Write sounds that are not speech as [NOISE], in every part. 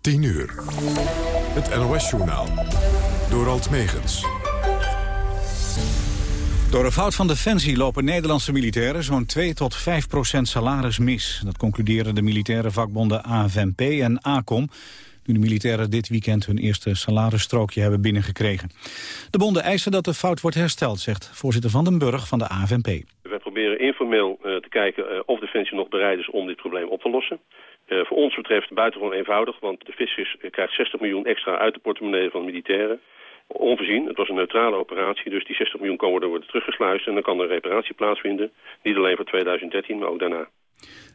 10 uur. Het NOS-journaal. Door Alt Megens. Door een fout van Defensie lopen Nederlandse militairen zo'n 2 tot 5 procent salaris mis. Dat concluderen de militaire vakbonden AFNP en ACOM... nu de militairen dit weekend hun eerste salarisstrookje hebben binnengekregen. De bonden eisen dat de fout wordt hersteld, zegt voorzitter Van den Burg van de AFNP. Wij proberen informeel uh, te kijken uh, of Defensie nog bereid is om dit probleem op te lossen. Uh, voor ons betreft buitengewoon eenvoudig, want de fiscus krijgt 60 miljoen extra uit de portemonnee van militairen onvoorzien. Het was een neutrale operatie, dus die 60 miljoen komen worden teruggesluist... en dan kan er reparatie plaatsvinden. Niet alleen voor 2013, maar ook daarna.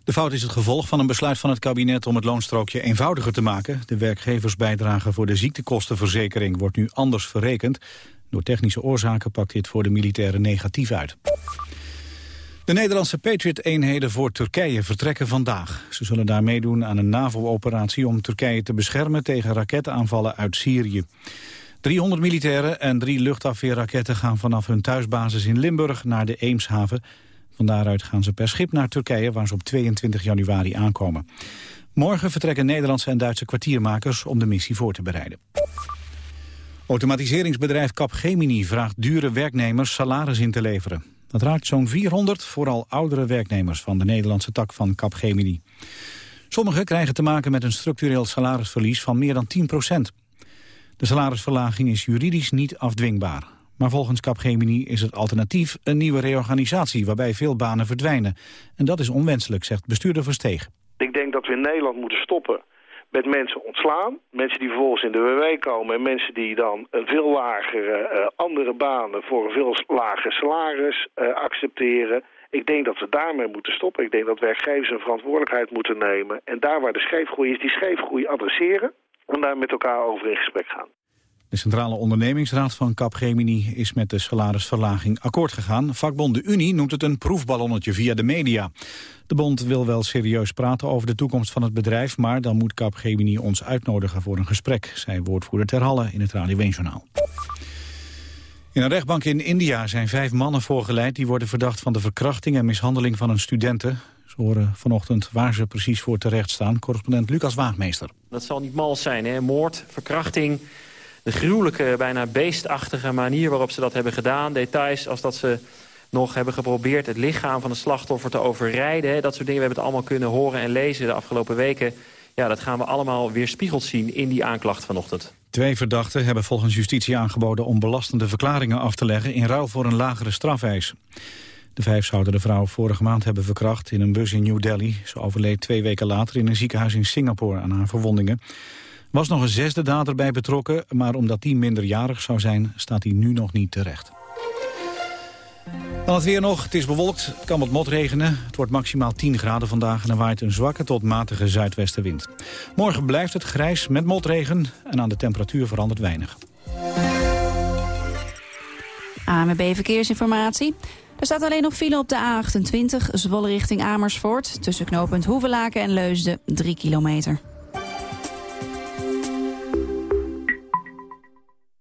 De fout is het gevolg van een besluit van het kabinet om het loonstrookje eenvoudiger te maken. De werkgeversbijdrage voor de ziektekostenverzekering wordt nu anders verrekend. Door technische oorzaken pakt dit voor de militairen negatief uit. De Nederlandse Patriot-eenheden voor Turkije vertrekken vandaag. Ze zullen daar meedoen aan een NAVO-operatie om Turkije te beschermen tegen raketaanvallen uit Syrië. 300 militairen en drie luchtafweerraketten gaan vanaf hun thuisbasis in Limburg naar de Eemshaven. Van daaruit gaan ze per schip naar Turkije waar ze op 22 januari aankomen. Morgen vertrekken Nederlandse en Duitse kwartiermakers om de missie voor te bereiden. Automatiseringsbedrijf Capgemini vraagt dure werknemers salaris in te leveren. Dat raakt zo'n 400, vooral oudere werknemers van de Nederlandse tak van Capgemini. Sommigen krijgen te maken met een structureel salarisverlies van meer dan 10 procent. De salarisverlaging is juridisch niet afdwingbaar. Maar volgens Capgemini is het alternatief een nieuwe reorganisatie... waarbij veel banen verdwijnen. En dat is onwenselijk, zegt bestuurder Versteeg. Ik denk dat we in Nederland moeten stoppen met mensen ontslaan. Mensen die vervolgens in de WW komen en mensen die dan een veel lagere uh, andere banen voor een veel lager salaris uh, accepteren. Ik denk dat we daarmee moeten stoppen. Ik denk dat werkgevers een verantwoordelijkheid moeten nemen. En daar waar de scheefgroei is, die scheefgroei adresseren en daar met elkaar over in gesprek gaan. De Centrale Ondernemingsraad van Capgemini is met de salarisverlaging akkoord gegaan. Vakbond de Unie noemt het een proefballonnetje via de media. De bond wil wel serieus praten over de toekomst van het bedrijf... maar dan moet Capgemini ons uitnodigen voor een gesprek... zei woordvoerder Ter Halle in het Radio 1 Journaal. In een rechtbank in India zijn vijf mannen voorgeleid... die worden verdacht van de verkrachting en mishandeling van een studenten. Ze horen vanochtend waar ze precies voor terecht staan. Correspondent Lucas Waagmeester. Dat zal niet mals zijn, hè? Moord, verkrachting, de gruwelijke, bijna beestachtige manier waarop ze dat hebben gedaan. Details als dat ze nog hebben geprobeerd het lichaam van het slachtoffer te overrijden. Dat soort dingen, we hebben het allemaal kunnen horen en lezen de afgelopen weken. Ja, dat gaan we allemaal weer spiegeld zien in die aanklacht vanochtend. Twee verdachten hebben volgens justitie aangeboden om belastende verklaringen af te leggen in ruil voor een lagere strafeis. De vijf zouden de vrouw vorige maand hebben verkracht in een bus in New Delhi. Ze overleed twee weken later in een ziekenhuis in Singapore aan haar verwondingen. Was nog een zesde dader bij betrokken, maar omdat die minderjarig zou zijn, staat hij nu nog niet terecht. Dan het weer nog. Het is bewolkt, het kan wat motregenen. Het wordt maximaal 10 graden vandaag en er waait een zwakke tot matige zuidwestenwind. Morgen blijft het grijs met motregen en aan de temperatuur verandert weinig. AMB Verkeersinformatie. Er staat alleen nog file op de A28, Zwolle richting Amersfoort... tussen knooppunt Hoevelaken en Leusden, 3 kilometer.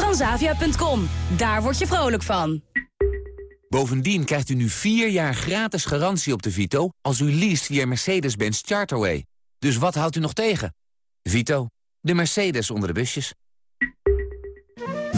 Transavia.com, daar word je vrolijk van. Bovendien krijgt u nu 4 jaar gratis garantie op de Vito... als u leest via Mercedes-Benz Charterway. Dus wat houdt u nog tegen? Vito, de Mercedes onder de busjes.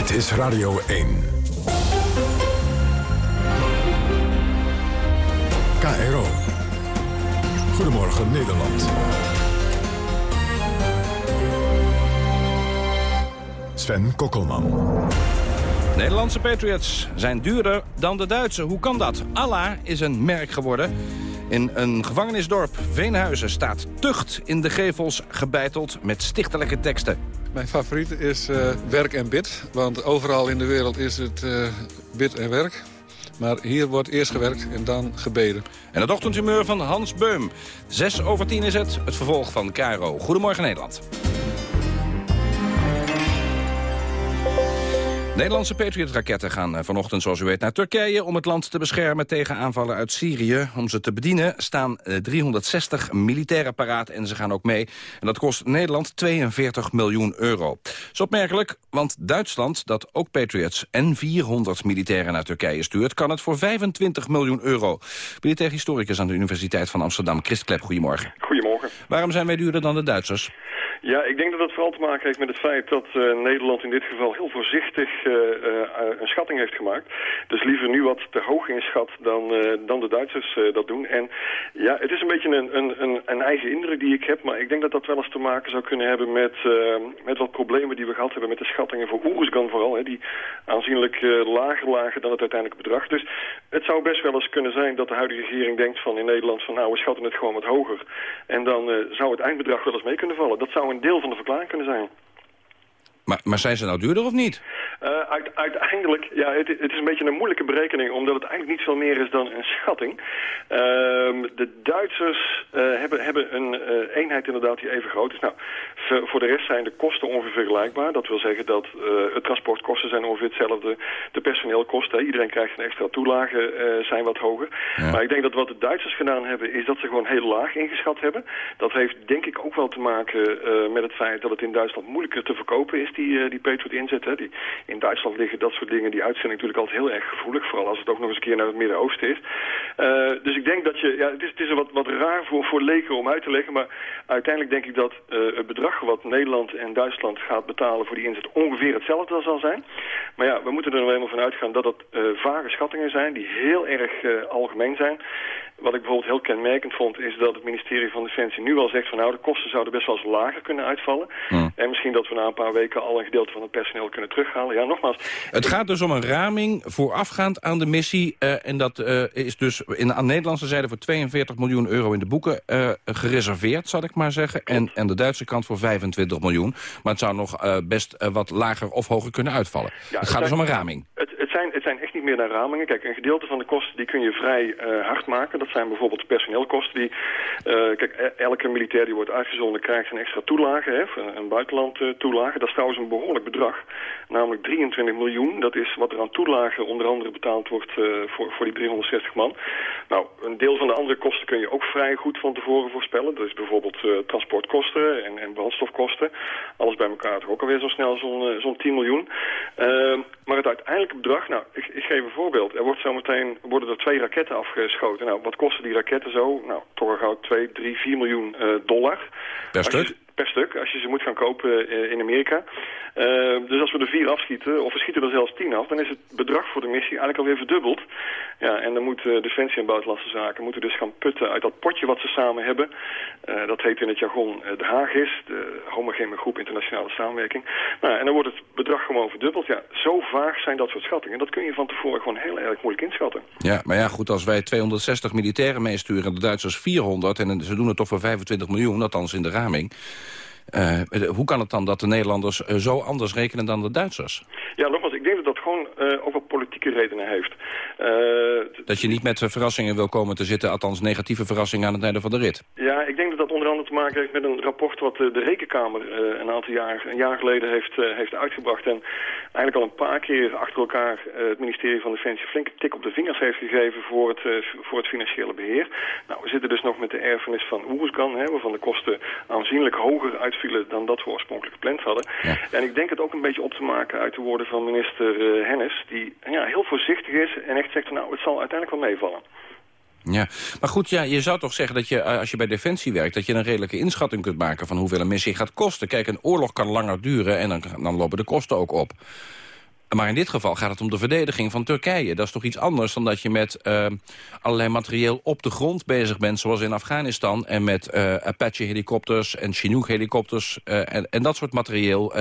Dit is Radio 1. KRO. Goedemorgen Nederland. Sven Kokkelman. Nederlandse Patriots zijn duurder dan de Duitse. Hoe kan dat? Allah is een merk geworden. In een gevangenisdorp, Veenhuizen, staat tucht in de gevels gebeiteld met stichtelijke teksten. Mijn favoriet is uh, werk en bid. Want overal in de wereld is het uh, bid en werk. Maar hier wordt eerst gewerkt en dan gebeden. En het ochtendhumeur van Hans Beum. Zes over tien is het, het vervolg van Caro. Goedemorgen Nederland. Nederlandse Patriot-raketten gaan eh, vanochtend, zoals u weet, naar Turkije... om het land te beschermen tegen aanvallen uit Syrië. Om ze te bedienen staan 360 militairen paraat en ze gaan ook mee. En dat kost Nederland 42 miljoen euro. Dat is opmerkelijk, want Duitsland, dat ook Patriots en 400 militairen naar Turkije stuurt... kan het voor 25 miljoen euro. Militair historicus aan de Universiteit van Amsterdam, Christ Klep, goedemorgen. Goedemorgen. Waarom zijn wij duurder dan de Duitsers? Ja, ik denk dat dat vooral te maken heeft met het feit dat uh, Nederland in dit geval heel voorzichtig uh, uh, een schatting heeft gemaakt. Dus liever nu wat te hoog inschat dan, dan de Duitsers dat doen. En ja, het is een beetje een, een, een, eigen indruk die ik heb, maar ik denk dat dat wel eens te maken zou kunnen hebben met, met wat problemen die we gehad hebben met de schattingen voor Oeruzgan vooral. Hè, die aanzienlijk lager lagen dan het uiteindelijke bedrag. Dus het zou best wel eens kunnen zijn dat de huidige regering denkt van in Nederland van nou we schatten het gewoon wat hoger. En dan zou het eindbedrag wel eens mee kunnen vallen. Dat een deel van de verklaring kunnen zijn. Maar, maar zijn ze nou duurder of niet? Uh, uit, uiteindelijk, ja, het, het, is een beetje een moeilijke berekening, omdat het eigenlijk niet veel meer is dan een schatting. Uh, de Duitsers uh, hebben, hebben een eh, eenheid inderdaad die even groot is. Nou, voor de rest zijn de kosten ongeveer vergelijkbaar. Dat wil zeggen dat het transportkosten zijn ongeveer hetzelfde. De personeelkosten, iedereen krijgt een extra toelage, zijn wat hoger. Ja. Maar ik denk dat wat de Duitsers gedaan hebben, is dat ze gewoon heel laag ingeschat hebben. Dat heeft denk ik ook wel te maken met het feit dat het in Duitsland moeilijker te verkopen is, die, die Patriot inzet. Die, in Duitsland liggen dat soort dingen, die uitzending natuurlijk altijd heel erg gevoelig. Vooral als het ook nog eens een keer naar het Midden-Oosten is. Uh, dus ik denk dat je, ja, het is, het is wat, wat raar voor, voor leken om uit te leggen. Maar uiteindelijk denk ik dat uh, het bedrag wat Nederland en Duitsland gaat betalen voor die inzet ongeveer hetzelfde zal zijn. Maar ja, we moeten er nog eenmaal van uitgaan dat uh, vage schattingen zijn die heel erg algemeen zijn. Wat ik bijvoorbeeld heel kenmerkend vond is dat het ministerie van Defensie nu al zegt van nou de kosten zouden best wel eens lager kunnen uitvallen. Hmm. En misschien dat we na een paar weken al een gedeelte van het personeel kunnen terughalen. Ja, nogmaals. Het gaat dus om een raming voorafgaand aan de missie. Uh, en dat uh, is dus in, aan de Nederlandse zijde voor 42 miljoen euro in de boeken uh, gereserveerd, zal ik maar zeggen. En, en de Duitse kant voor 25 miljoen. Maar het zou nog best wat lager of hoger kunnen uitvallen. Ja, het, het gaat dus om een raming. Het, het, zijn, het zijn echt niet meer naar ramingen. Kijk, een gedeelte van de kosten die kun je vrij hard maken. Dat zijn bijvoorbeeld personeelkosten. Die, kijk, elke militair die wordt uitgezonden krijgt een extra toelage, hè, een buitenland toelage. Dat is trouwens een behoorlijk bedrag. Namelijk 23 miljoen. Dat is wat er aan toelagen onder andere betaald wordt voor, voor die 360 man. Nou, een deel van de andere kosten kun je ook vrij goed van tevoren voorspellen. Dat is bijvoorbeeld transportkosten en, en brandstofkosten. Alles bij elkaar toch ook alweer zo snel zo'n zo'n 10 miljoen. maar het uiteindelijke bedrag, nou, ik, ik geef een voorbeeld. Er wordt zometeen, worden er twee raketten afgeschoten. Nou, wat kosten die raketten zo? Nou, toch al gauw 2, 3, 4 miljoen dollar. Per stuk? Stuk, als je ze moet gaan kopen in Amerika. Uh, dus als we er vier afschieten, of we schieten er zelfs tien af... dan is het bedrag voor de missie eigenlijk alweer verdubbeld. Ja, en dan moet uh, Defensie en Buitenlandse Zaken moeten dus gaan putten uit dat potje wat ze samen hebben. Uh, dat heet in het jargon de Haagis, de homogene groep internationale samenwerking. Nou, en dan wordt het bedrag gewoon verdubbeld. Ja, zo vaag zijn dat soort schattingen. Dat kun je van tevoren gewoon heel erg moeilijk inschatten. Ja, maar ja, goed, als wij 260 militairen meesturen en de Duitsers 400... en ze doen het toch voor 25 miljoen, althans in de raming... Eh, hoe kan het dan dat de Nederlanders eh, zo anders rekenen dan de Duitsers? Ja, nogmaals, ik denk dat dat gewoon ook wel politieke redenen heeft. dat je niet met verrassingen wil komen te zitten, althans negatieve verrassingen aan het einde van de rit? Ja, ik denk andere te maken heeft met een rapport wat de Rekenkamer een aantal jaar, een jaar geleden heeft, heeft uitgebracht. En eigenlijk al een paar keer achter elkaar het ministerie van Defensie flinke tik op de vingers heeft gegeven voor het, voor het financiële beheer. Nou, we zitten dus nog met de erfenis van Oerskan, hè, waarvan de kosten aanzienlijk hoger uitvielen dan dat we oorspronkelijk gepland hadden. En ik denk het ook een beetje op te maken uit de woorden van minister Hennis, die ja, heel voorzichtig is en echt zegt, nou, het zal uiteindelijk wel meevallen. Ja, maar goed, ja, je zou toch zeggen dat je, eh, als je bij Defensie werkt... dat je een redelijke inschatting kunt maken van hoeveel een missie gaat kosten. Kijk, een oorlog kan langer duren en dan, dan lopen de kosten ook op. Maar in dit geval gaat het om de verdediging van Turkije. Dat is toch iets anders dan dat je met uh, allerlei materieel op de grond bezig bent... zoals in Afghanistan en met uh, Apache-helikopters en Chinook-helikopters... Uh, en, en, dat soort materieel,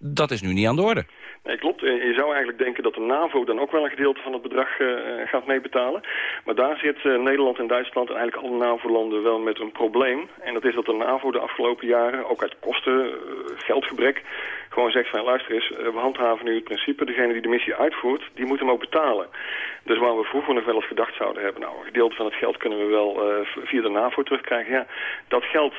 dat is nu niet aan de orde. Nee, klopt. Je zou eigenlijk denken dat de NAVO dan ook wel een gedeelte van het bedrag uh, gaat meebetalen. Maar daar zit Nederland en Duitsland en eigenlijk alle NAVO-landen wel met een probleem. En dat is dat de NAVO de afgelopen jaren, ook uit kosten, geldgebrek, gewoon zegt van luister eens, we handhaven nu het principe, degene die de missie uitvoert, die moet hem ook betalen. Dus waar we vroeger nog wel eens gedacht zouden hebben, nou een gedeelte van het geld kunnen we wel via de NAVO terugkrijgen. Ja, dat geldt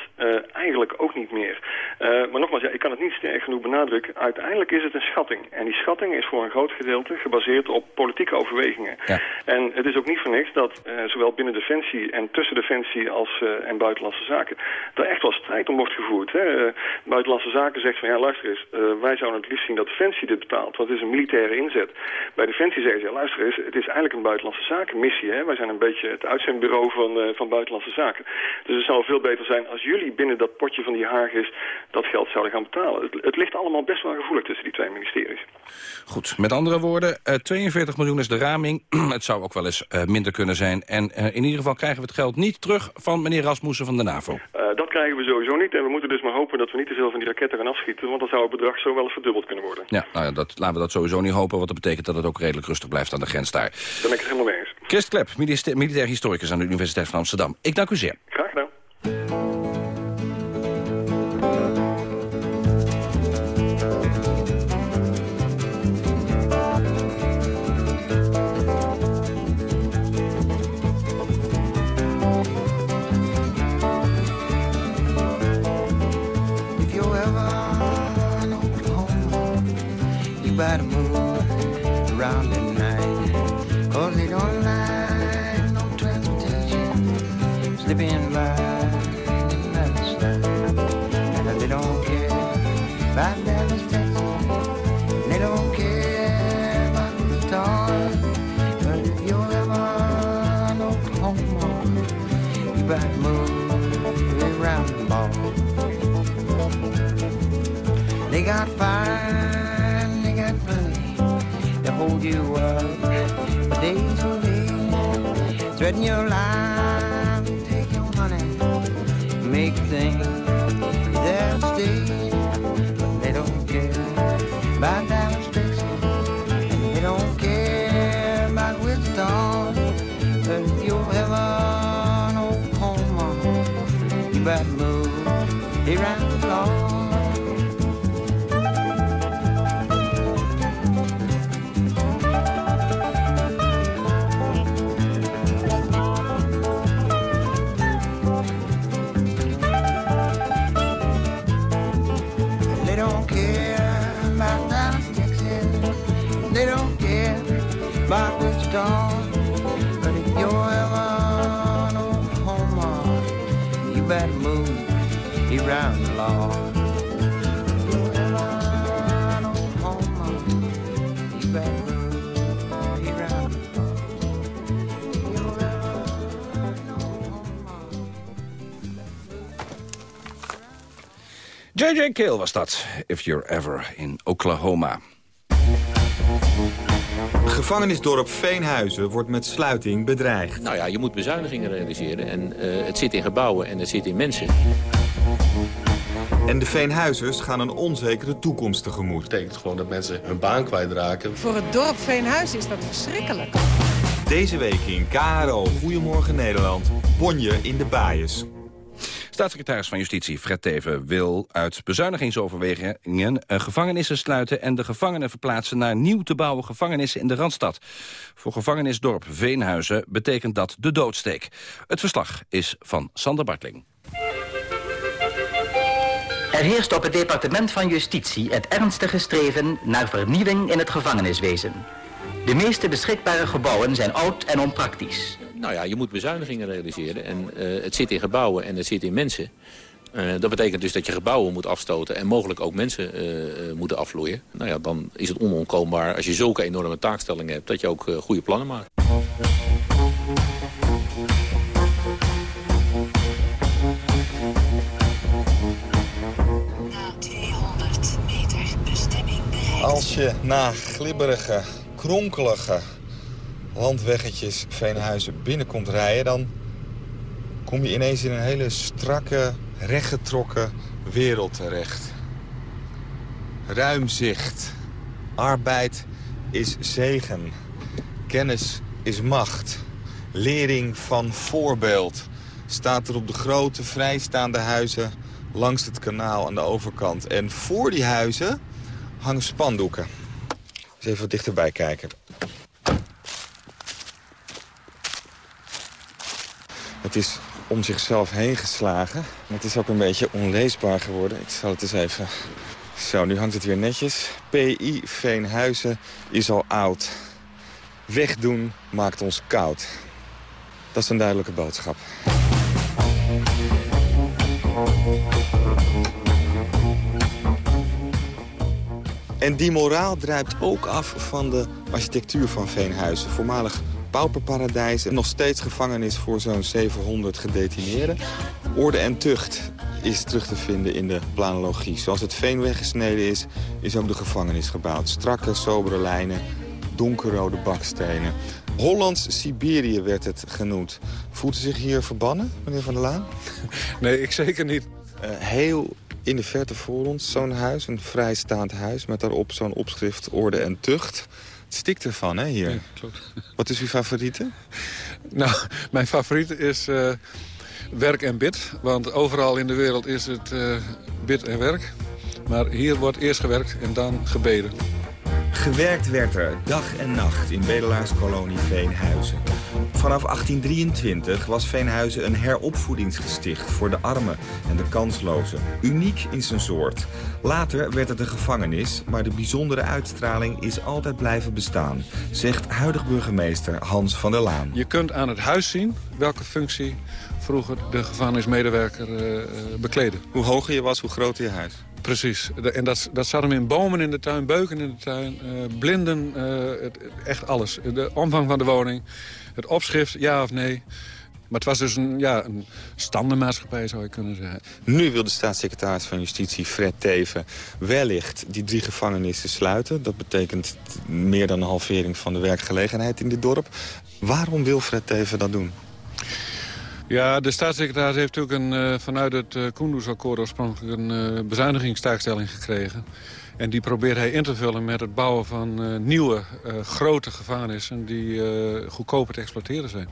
eigenlijk ook niet meer. maar nogmaals, ja, ik kan het niet sterk genoeg benadrukken. Uiteindelijk is het een schatting. En die schatting is voor een groot gedeelte gebaseerd op politieke overwegingen. Ja. En het is ook niet voor niks dat zowel binnen Defensie en tussen Defensie als, en Buitenlandse Zaken... er echt wel strijd om wordt gevoerd. Hè. Buitenlandse Zaken zegt van ja luister eens, wij zouden het liefst zien dat Defensie dit betaalt. Want het is een militaire inzet. Bij Defensie zeggen ze ja luister eens, het is eigenlijk een Buitenlandse Zaken missie. Hè. Wij zijn een beetje het uitzendbureau van, van Buitenlandse Zaken. Dus het zou veel beter zijn als jullie binnen dat potje van die Haag is dat geld zouden gaan betalen. Het, het ligt allemaal best wel gevoelig tussen die twee ministeries. Goed, met andere woorden, uh, 42 miljoen is de raming. [CLEARS THROAT] het zou ook wel eens uh, minder kunnen zijn. En in ieder geval krijgen we het geld niet terug van meneer Rasmussen van de NAVO. dat krijgen we sowieso niet. En we moeten dus maar hopen dat we niet te veel van die raketten gaan afschieten. Want dan zou het bedrag zo wel eens verdubbeld kunnen worden. Ja, nou ja, dat, laten we dat sowieso niet hopen. Want dat betekent dat het ook redelijk rustig blijft aan de grens daar. Daar ben ik het helemaal mee eens. Christ Klep, militair historicus aan de Universiteit van Amsterdam. Ik dank u zeer. Graag gedaan. girl J.J. Kale was dat, If You're Ever in Oklahoma. Gevangenisdorp Veenhuizen wordt met sluiting bedreigd. Nou ja, je moet bezuinigingen realiseren. En uh, het zit in gebouwen en het zit in mensen. En de Veenhuizers gaan een onzekere toekomst tegemoet. Dat betekent gewoon dat mensen hun baan kwijtraken. Voor het dorp Veenhuizen is dat verschrikkelijk. Deze week in KRO Goedemorgen Nederland. Bonje in de baaiers. Staatssecretaris van Justitie Fred Teven wil uit bezuinigingsoverwegingen uh, gevangenissen sluiten en de gevangenen verplaatsen naar nieuw te bouwen gevangenissen in de Randstad. Voor gevangenisdorp Veenhuizen betekent dat de doodsteek. Het verslag is van Sander Bartling. Er heerst op het departement van Justitie het ernstige streven naar vernieuwing in het gevangeniswezen. De meeste beschikbare gebouwen zijn oud en onpraktisch. Nou ja, je moet bezuinigingen realiseren. En uh, het zit in gebouwen en het zit in mensen. Uh, dat betekent dus dat je gebouwen moet afstoten en mogelijk ook mensen uh, moeten afvloeien. Nou ja, dan is het onontkoombaar als je zulke enorme taakstellingen hebt... dat je ook goede plannen maakt. Als je na glibberige, kronkelige landweggetjes Veenhuizen binnenkomt rijden... dan kom je ineens in een hele strakke, rechtgetrokken wereld terecht. Ruim zicht. Arbeid is zegen. Kennis is macht. Lering van voorbeeld staat er op de grote vrijstaande huizen langs het kanaal aan de overkant. En voor die huizen hangen spandoeken. Eens even wat dichterbij kijken. Het is om zichzelf heen geslagen. Het is ook een beetje onleesbaar geworden. Ik zal het eens even... Zo, nu hangt het weer netjes. PI Veenhuizen is al oud. Wegdoen maakt ons koud. Dat is een duidelijke boodschap. En die moraal druipt ook af van de architectuur van Veenhuizen. Voormalig pauperparadijs en nog steeds gevangenis voor zo'n 700 gedetineerden. Orde en tucht is terug te vinden in de planologie. Zoals het veen weggesneden is, is ook de gevangenis gebouwd. Strakke, sobere lijnen, donkerrode bakstenen. Hollands Siberië werd het genoemd. Voelt u zich hier verbannen, meneer Van der Laan? [LAUGHS] Nee, ik zeker niet. Uh, heel in de verte voor ons zo'n huis, een vrijstaand huis... met daarop zo'n opschrift orde en tucht. Het stikt ervan, hè, hier. Ja, klopt. [LAUGHS] Wat is uw favoriete? Nou, mijn favoriete is uh, werk en bid. Want overal in de wereld is het uh, bid en werk. Maar hier wordt eerst gewerkt en dan gebeden. Gewerkt werd er dag en nacht in bedelaarskolonie Veenhuizen. Vanaf 1823 was Veenhuizen een heropvoedingsgesticht voor de armen en de kanslozen. Uniek in zijn soort. Later werd het een gevangenis, maar de bijzondere uitstraling is altijd blijven bestaan, zegt huidig burgemeester Hans van der Laan. Je kunt aan het huis zien welke functie vroeger de gevangenismedewerker uh, bekleedde. Hoe hoger je was, hoe groter je huis. Precies. En dat, dat zat hem in bomen in de tuin, beuken in de tuin, uh, blinden, uh, het, echt alles. De omvang van de woning, het opschrift, ja of nee. Maar het was dus een, ja, een standenmaatschappij, zou je kunnen zeggen. Nu wil de staatssecretaris van Justitie, Fred Teven, wellicht die drie gevangenissen sluiten. Dat betekent meer dan een halvering van de werkgelegenheid in dit dorp. Waarom wil Fred Teven dat doen? Ja, de staatssecretaris heeft natuurlijk een, uh, vanuit het uh, Kunduz-akkoord oorspronkelijk een uh, bezuinigingstaakstelling gekregen. En die probeert hij in te vullen met het bouwen van nieuwe, grote gevangenissen die goedkoper te exploiteren zijn.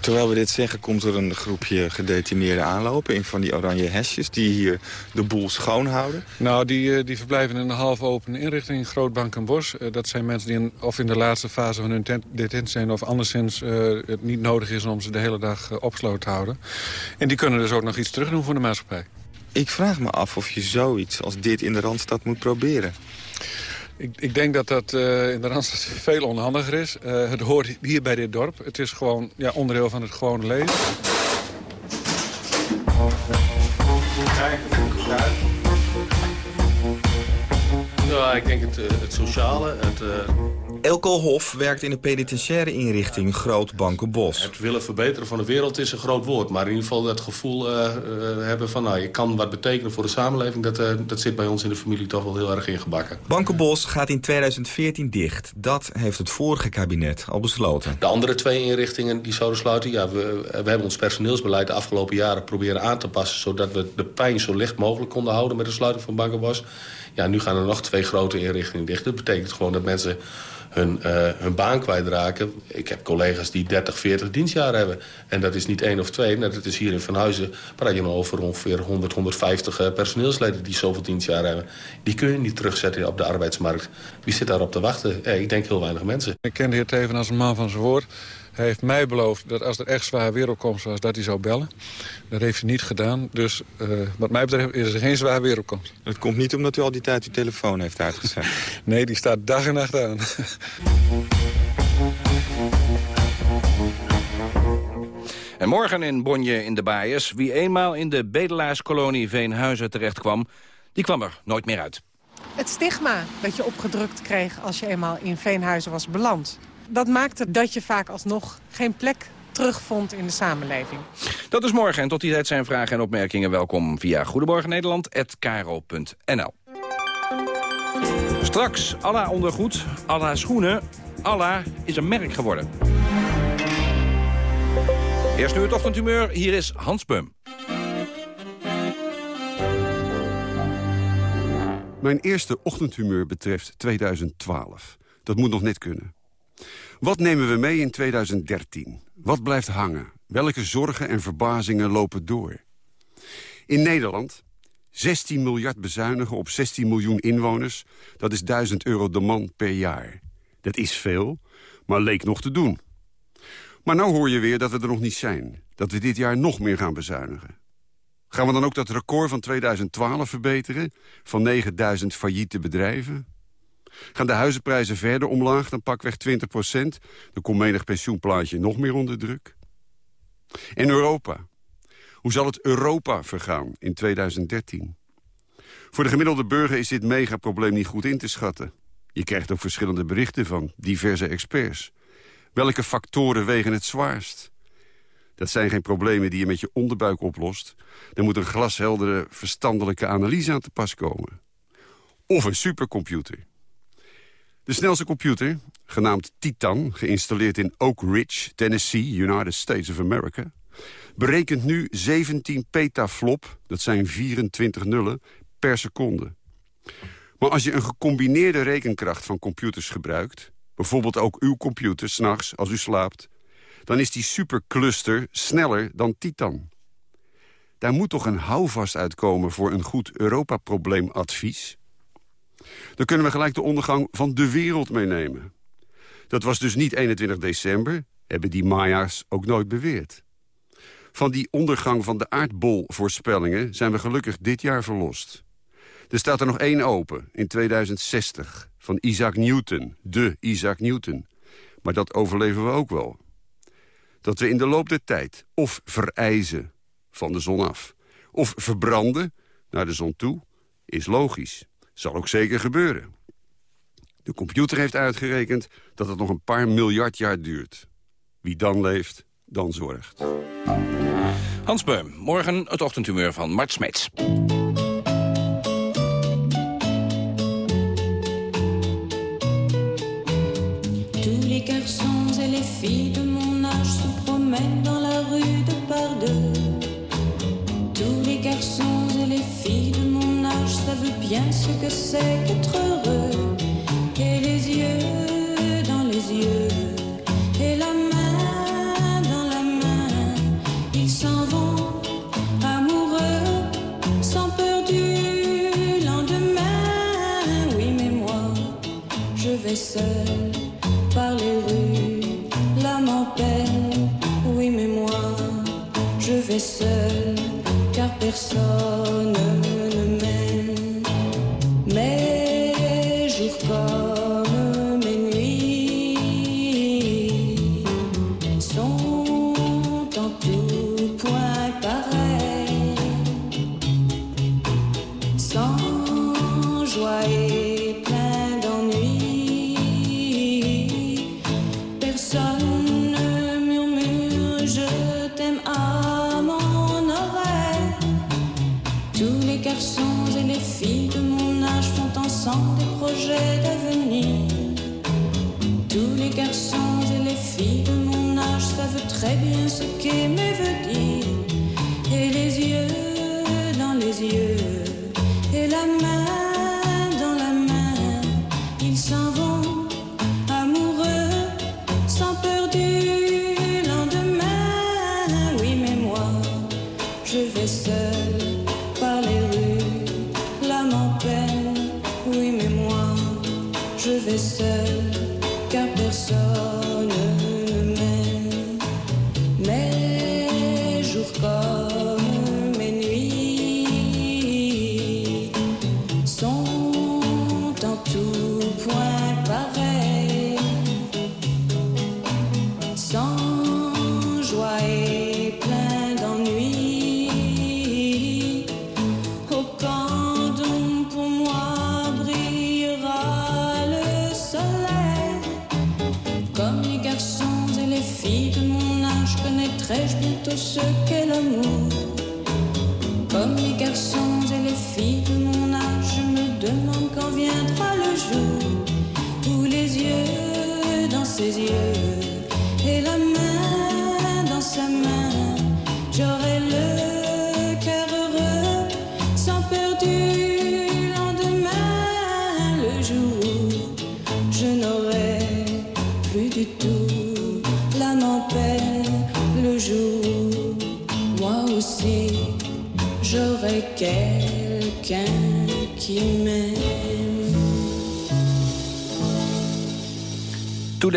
Terwijl we dit zeggen, komt er een groepje gedetineerden aanlopen... in van die oranje hesjes die hier de boel schoonhouden. Nou, die, die verblijven in een half open inrichting in Grootbank en Bos. Uh, dat zijn mensen die in, of in de laatste fase van hun detentie zijn... of anderszins uh, het niet nodig is om ze de hele dag uh, opgesloten te houden. En die kunnen dus ook nog iets terugdoen voor de maatschappij. Ik vraag me af of je zoiets als dit in de Randstad moet proberen. Ik, ik, denk dat dat uh, in de Randstad [LAUGHS] veel onhandiger is. Uh, het hoort hier bij dit dorp. Het is gewoon ja, onderdeel van het gewone leven. Ja, ik denk het, het sociale, het... Elko Hof werkt in de penitentiaire inrichting Groot Bankenbos. Het willen verbeteren van de wereld is een groot woord. Maar in ieder geval dat gevoel uh, uh, hebben van... nou, je kan wat betekenen voor de samenleving... Dat, uh, dat zit bij ons in de familie toch wel heel erg ingebakken. Bankenbos gaat in 2014 dicht. Dat heeft het vorige kabinet al besloten. De andere twee inrichtingen die zouden sluiten... ja, we, we hebben ons personeelsbeleid de afgelopen jaren proberen aan te passen... zodat we de pijn zo licht mogelijk konden houden met de sluiting van Bankenbos. Ja, nu gaan er nog twee grote inrichtingen dicht. Dat betekent gewoon dat mensen hun, eh, hun baan kwijtraken. Ik heb collega's die 30, 40 dienstjaar hebben. En dat is niet één of twee. Nou, dat is hier in Van Huizen. Praat je nou over ongeveer 100, 150 uh, personeelsleden die zoveel dienstjaar hebben. Die kun je niet terugzetten op de arbeidsmarkt. Wie zit daarop te wachten? Eh, ik denk heel weinig mensen. Ik ken de heer Teven als een man van zijn woord. Hij heeft mij beloofd dat als er echt zwaar wereldkomst was, dat hij zou bellen. Dat heeft hij niet gedaan. Dus uh, wat mij betreft is er geen zwaar wereldkomst. Het komt niet omdat u al die tijd uw telefoon heeft uitgezet. [LAUGHS] nee, die staat dag en nacht aan. En morgen in Bonje in de Baaiers. Wie eenmaal in de bedelaarskolonie Veenhuizen terechtkwam... die kwam er nooit meer uit. Het stigma dat je opgedrukt kreeg als je eenmaal in Veenhuizen was beland... dat maakte dat je vaak alsnog geen plek terugvond in de samenleving. Dat is morgen en tot die tijd zijn vragen en opmerkingen welkom via Goedemorgen Nederland@karo.nl. Straks Allah ondergoed, Allah schoenen, Allah is een merk geworden. Eerst nu het ochtendhumeur, hier is Hans Beum. Mijn eerste ochtendhumeur betreft 2012. Dat moet nog net kunnen. Wat nemen we mee in 2013? Wat blijft hangen? Welke zorgen en verbazingen lopen door? In Nederland 16 miljard bezuinigen op 16 miljoen inwoners. Dat is 1000 euro de man per jaar. Dat is veel, maar leek nog te doen. Maar nou hoor je weer dat we er nog niet zijn. Dat we dit jaar nog meer gaan bezuinigen. Gaan we dan ook dat record van 2012 verbeteren? Van 9000 failliete bedrijven? Gaan de huizenprijzen verder omlaag, dan pakweg 20 procent. Dan komt menig pensioenplaatje nog meer onder druk. En Europa. Hoe zal het Europa vergaan in 2013? Voor de gemiddelde burger is dit megaprobleem niet goed in te schatten. Je krijgt ook verschillende berichten van diverse experts. Welke factoren wegen het zwaarst? Dat zijn geen problemen die je met je onderbuik oplost. Er moet een glasheldere verstandelijke analyse aan te pas komen. Of een supercomputer. De snelste computer, genaamd Titan, geïnstalleerd in Oak Ridge, Tennessee, United States of America, berekent nu 17 petaflop, dat zijn 24 nullen, per seconde. Maar als je een gecombineerde rekenkracht van computers gebruikt... bijvoorbeeld ook uw computer s'nachts als u slaapt... dan is die supercluster sneller dan Titan. Daar moet toch een houvast uitkomen voor een goed Europa-probleemadvies? Dan kunnen we gelijk de ondergang van de wereld meenemen. Dat was dus niet 21 december, hebben die Maya's ook nooit beweerd. Van die ondergang van de aardbolvoorspellingen zijn we gelukkig dit jaar verlost. Er staat er nog één open, in 2060, van Isaac Newton, de Isaac Newton. Maar dat overleven we ook wel. Dat we in de loop der tijd of verijzen van de zon af... of verbranden naar de zon toe, is logisch. Zal ook zeker gebeuren. De computer heeft uitgerekend dat het nog een paar miljard jaar duurt. Wie dan leeft, dan zorgt. Hans Beum, morgen het ochtendhumeur van Mart Smeets. Ce que c'est qu'être heureux. Et les yeux dans les yeux, et la main dans la main, ils s'en vont amoureux, sans peur du lendemain. Oui, mais moi, je vais seul par les rues, l'âme en peine. Oui, mais moi, je vais seul, car personne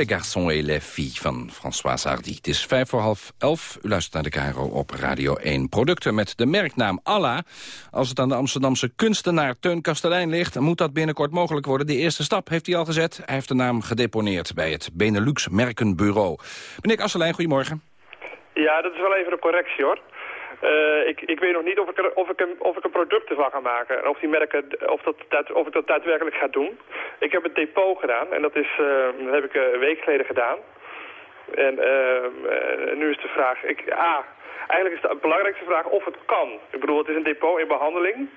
les garçons et les filles van François Hardy. Het is vijf voor half elf. U luistert naar de KRO op Radio 1. Producten met de merknaam Allah. Als het aan de Amsterdamse kunstenaar Teun Kastelein ligt... moet dat binnenkort mogelijk worden. De eerste stap heeft hij al gezet. Hij heeft de naam gedeponeerd bij het Benelux Merkenbureau. Meneer Kastelein, goedemorgen. Ja, dat is wel even een correctie hoor. Eh, ik, ik weet nog niet of ik, er, of, ik een, of ik een product ervan ga maken. En of, die merken, of, dat, daad- of ik dat daadwerkelijk ga doen. Ik heb het depot gedaan en dat, is, eh, dat heb ik eh, een week geleden gedaan. En eh, eh, nu is de vraag... Ik, ah, eigenlijk is de belangrijkste vraag of het kan. Ik bedoel, het is een depot in behandeling.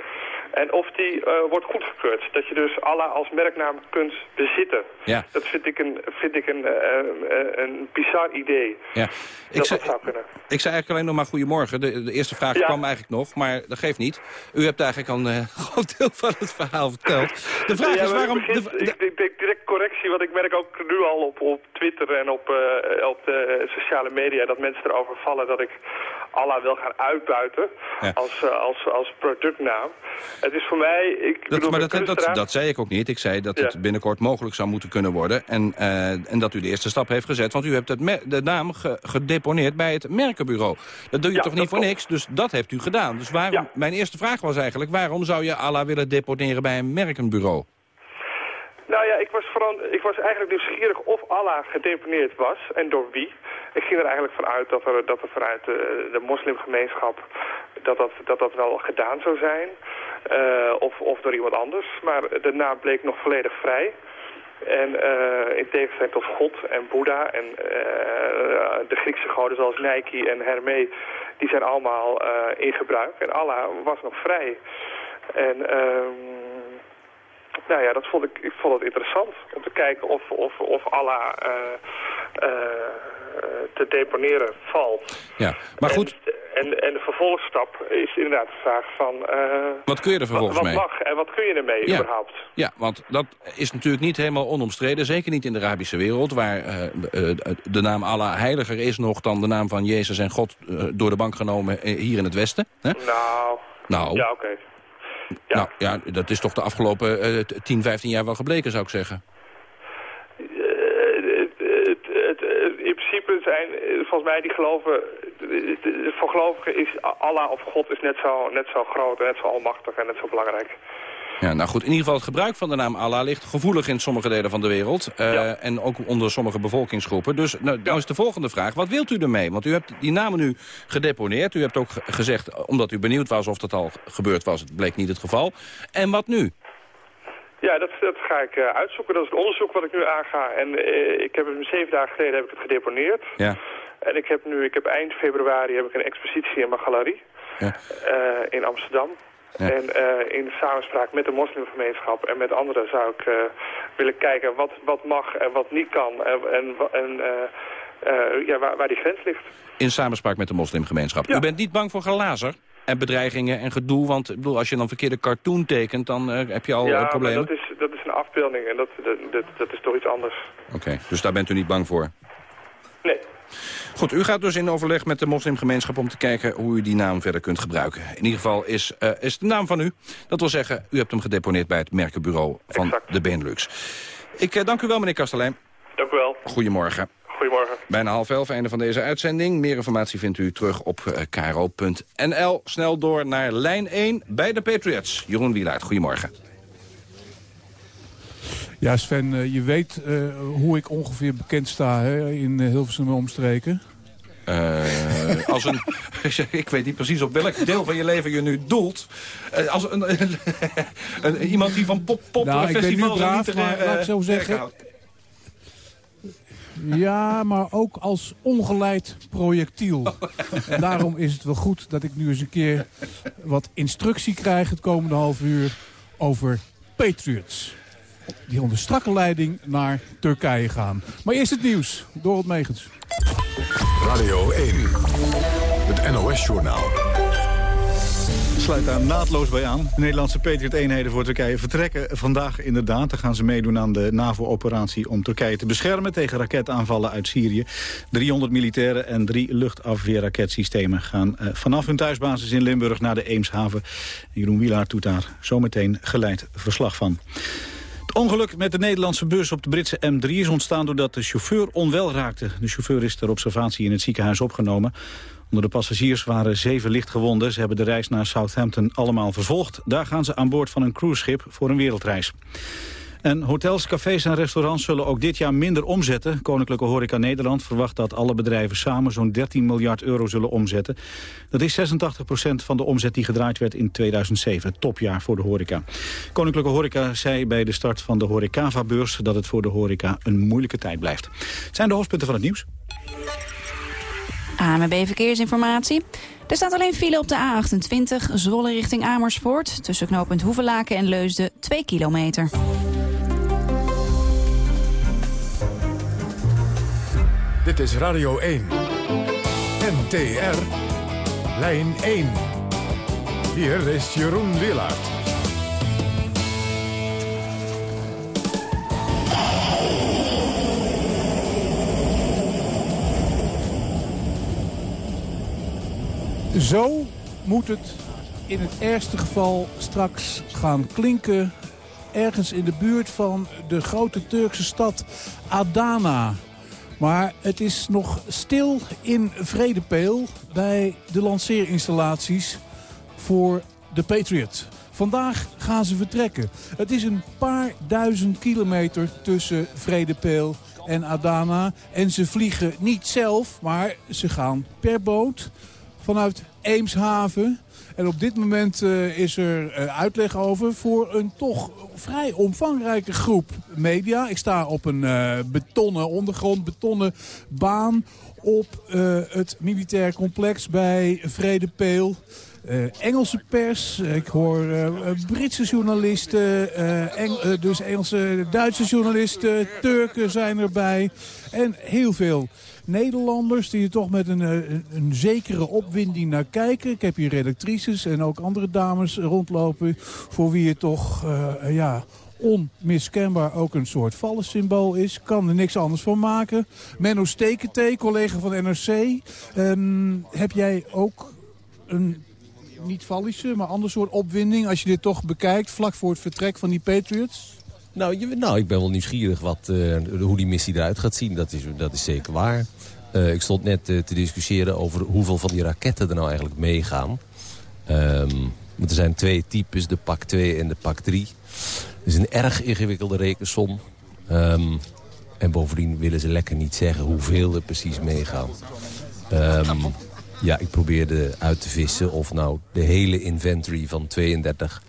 En of die eh, wordt goedgekeurd. Dat je dus Allah als merknaam kunt bezitten. Ja. Dat vind ik een, vind ik een, eh, eh, een bizar idee. Ja. Ik zei, dat zou kunnen. ik zei eigenlijk alleen nog maar goedemorgen. De, de eerste vraag kwam eigenlijk nog, maar dat geeft niet. U hebt eigenlijk al een [LAUGHS] groot deel van het verhaal verteld. De vraag Ja, is waarom... Ik, ik, direct correctie, want ik merk ook nu al op, op Twitter en op, op de sociale media dat mensen erover vallen dat ik Allah wil gaan uitbuiten als, als, als productnaam. Het is voor mij... Ik Dat, bedoel, maar dat, dat, kunstenaar- dat zei ik ook niet. Ik zei dat het binnenkort mogelijk zou moeten kunnen worden. En, eh, en dat u de eerste stap heeft gezet. Want u hebt het de naam ge- gedeponeerd bij het merkenbureau. Dat doe je Ja, toch niet voor niks? Dus dat heeft u gedaan. Dus waarom, mijn eerste vraag was eigenlijk... waarom zou je Allah willen deponeren bij een merkenbureau? Nou ja, ik was, vooral, ik was eigenlijk nieuwsgierig of Allah gedeponeerd was en door wie. Ik ging er eigenlijk vanuit dat er, dat er vanuit de, de moslimgemeenschap dat dat, dat dat wel gedaan zou zijn. Eh, of, of door iemand anders. Maar de naam bleek nog volledig vrij. En eh, in tegenstelling tot God en Boeddha en eh, de Griekse goden zoals Nike en Hermé, die zijn allemaal in gebruik. En Allah was nog vrij. En ehm, nou ja, dat vond ik, ik vond het interessant om te kijken of, of, of Allah te deponeren valt. Ja, maar goed, En, en de vervolgstap is inderdaad de vraag van... eh, wat kun je er vervolgens wat mee? mag en wat kun je ermee Ja. überhaupt? Ja, want dat is natuurlijk niet helemaal onomstreden. Zeker niet in de Arabische wereld, waar eh, eh, de naam Allah heiliger is nog dan de naam van Jezus en God eh, door de bank genomen eh, hier in het Westen. Hè? Nou, Nou, ja oké. nou ja, dat is toch de afgelopen eh, 10, 15 jaar wel gebleken, zou ik zeggen. Eh, het- het- het- het- in principe zijn, eh, volgens mij, die geloven... eh, Voor gelovigen is Allah of God is net zo, net zo groot en net zo almachtig en net zo belangrijk. Ja, nou goed, in ieder geval het gebruik van de naam Allah ligt gevoelig in sommige delen van de wereld. eh, En ook onder sommige bevolkingsgroepen. Dus nou, nou is de volgende vraag, wat wilt u ermee? Want u hebt die namen nu gedeponeerd. U hebt ook ge- gezegd, omdat u benieuwd was of dat al gebeurd was. Het bleek niet het geval. En wat nu? Ja, dat, dat ga ik eh, uitzoeken. Dat is het onderzoek wat ik nu aanga. En eh, ik heb het zeven dagen geleden heb ik het gedeponeerd. Ja. En ik heb nu, ik heb eind februari heb ik een expositie in mijn galerie Ja. eh, in Amsterdam. Ja. En in samenspraak met de moslimgemeenschap en met anderen zou ik willen kijken wat, wat mag en wat niet kan. En, en, ja, waar, waar die grens ligt. In samenspraak met de moslimgemeenschap. U bent niet bang voor gelazer? En bedreigingen en gedoe, want ik bedoel, als je dan verkeerde cartoon tekent, dan eh, heb je al ja, problemen. dat is, dat is een afbeelding en dat, dat, dat, dat is toch iets anders. Oké, dus daar bent u niet bang voor? Nee. Goed, u gaat dus in overleg met de moslimgemeenschap om te kijken hoe u die naam verder kunt gebruiken. In ieder geval is, eh, is de naam van u. Dat wil zeggen, u hebt hem gedeponeerd bij het merkenbureau van de Benelux. Ik eh, dank u wel, meneer Kastelein. Dank u wel. Goedemorgen. Goedemorgen. Bijna half elf, einde van deze uitzending. Meer informatie vindt u terug op uh, kro.nl. Snel door naar lijn 1 bij de Patriots. Jeroen Wielaert, goedemorgen. Ja, Sven, uh, je weet uh, hoe ik ongeveer bekend sta hè, in Hilversum omstreken. Uh, als een, [LAUGHS] ik weet niet precies op welk deel van je leven je nu doelt. Uh, als een, [LAUGHS] een, een, iemand die van pop, pop nou, festivals ik ben nu braaf, maar, laat ik zo zeggen. Ja, maar ook als ongeleid projectiel. En daarom is het wel goed dat ik nu eens een keer wat instructie krijg het komende half uur over Patriots. Die onder strakke leiding naar Turkije gaan. Maar eerst het nieuws. Dorot Megens. Radio 1. Het NOS-journaal. Sluit daar naadloos bij aan. De Nederlandse Patriot-eenheden voor Turkije vertrekken vandaag inderdaad. Dan gaan ze meedoen aan de NAVO-operatie om Turkije te beschermen... tegen raketaanvallen uit Syrië. 300 militairen en drie luchtafweerraketsystemen... gaan uh, vanaf hun thuisbasis in Limburg naar de Eemshaven. Jeroen Wielaar doet daar zometeen geleid verslag van. Het ongeluk met de Nederlandse bus op de Britse M3 is ontstaan doordat de chauffeur onwel raakte. De chauffeur is ter observatie in het ziekenhuis opgenomen. Onder de passagiers waren zeven lichtgewonden. Ze hebben de reis naar Southampton allemaal vervolgd. Daar gaan ze aan boord van een cruiseschip voor een wereldreis. En hotels, cafés en restaurants zullen ook dit jaar minder omzetten. Koninklijke Horeca Nederland verwacht dat alle bedrijven samen zo'n 13 miljard euro zullen omzetten. Dat is 86 procent van de omzet die gedraaid werd in 2007, het topjaar voor de horeca. Koninklijke Horeca zei bij de start van de Horecava-beurs dat het voor de horeca een moeilijke tijd blijft. Het zijn de hoofdpunten van het nieuws. AMB Verkeersinformatie. Er staat alleen file op de A28, Zwolle richting Amersfoort. Tussen knooppunt Hoevelaken en Leusden, 2 kilometer. Dit is Radio 1. NTR. Lijn 1. Hier is Jeroen Willaert. Zo moet het in het ergste geval straks gaan klinken... ergens in de buurt van de grote Turkse stad Adana. Maar het is nog stil in Vredepeel bij de lanceerinstallaties voor de Patriot. Vandaag gaan ze vertrekken. Het is een paar duizend kilometer tussen Vredepeel en Adana. En ze vliegen niet zelf, maar ze gaan per boot vanuit Eemshaven. En op dit moment uh, is er uh, uitleg over voor een toch vrij omvangrijke groep media. Ik sta op een uh, betonnen ondergrond, betonnen baan op het militair complex bij Vredepeel. Engelse pers, ik hoor Britse journalisten, dus Engelse, Duitse journalisten, Turken zijn erbij. En heel veel Nederlanders die er toch met een, een, een, zekere opwinding naar kijken. Ik heb hier redactrices en ook andere dames rondlopen voor wie het toch ja, onmiskenbaar ook een soort vallensymbool is. Kan er niks anders van maken. Menno Stekentee, collega van NRC. Um, heb jij ook een niet Vallische, maar ander soort opwinding... als je dit toch bekijkt vlak voor het vertrek van die Patriots? Nou, nou ik ben wel nieuwsgierig wat, uh, hoe die missie eruit gaat zien. Dat is, dat is zeker waar. Uh, ik stond net uh, te discussiëren over hoeveel van die raketten er nou eigenlijk meegaan. Want er zijn twee types, de PAK 2 en de PAK 3. Het is een erg ingewikkelde rekensom. Um, en bovendien willen ze lekker niet zeggen hoeveel er precies meegaan. Um, ja, ik probeerde uit te vissen of nou de hele inventory van 32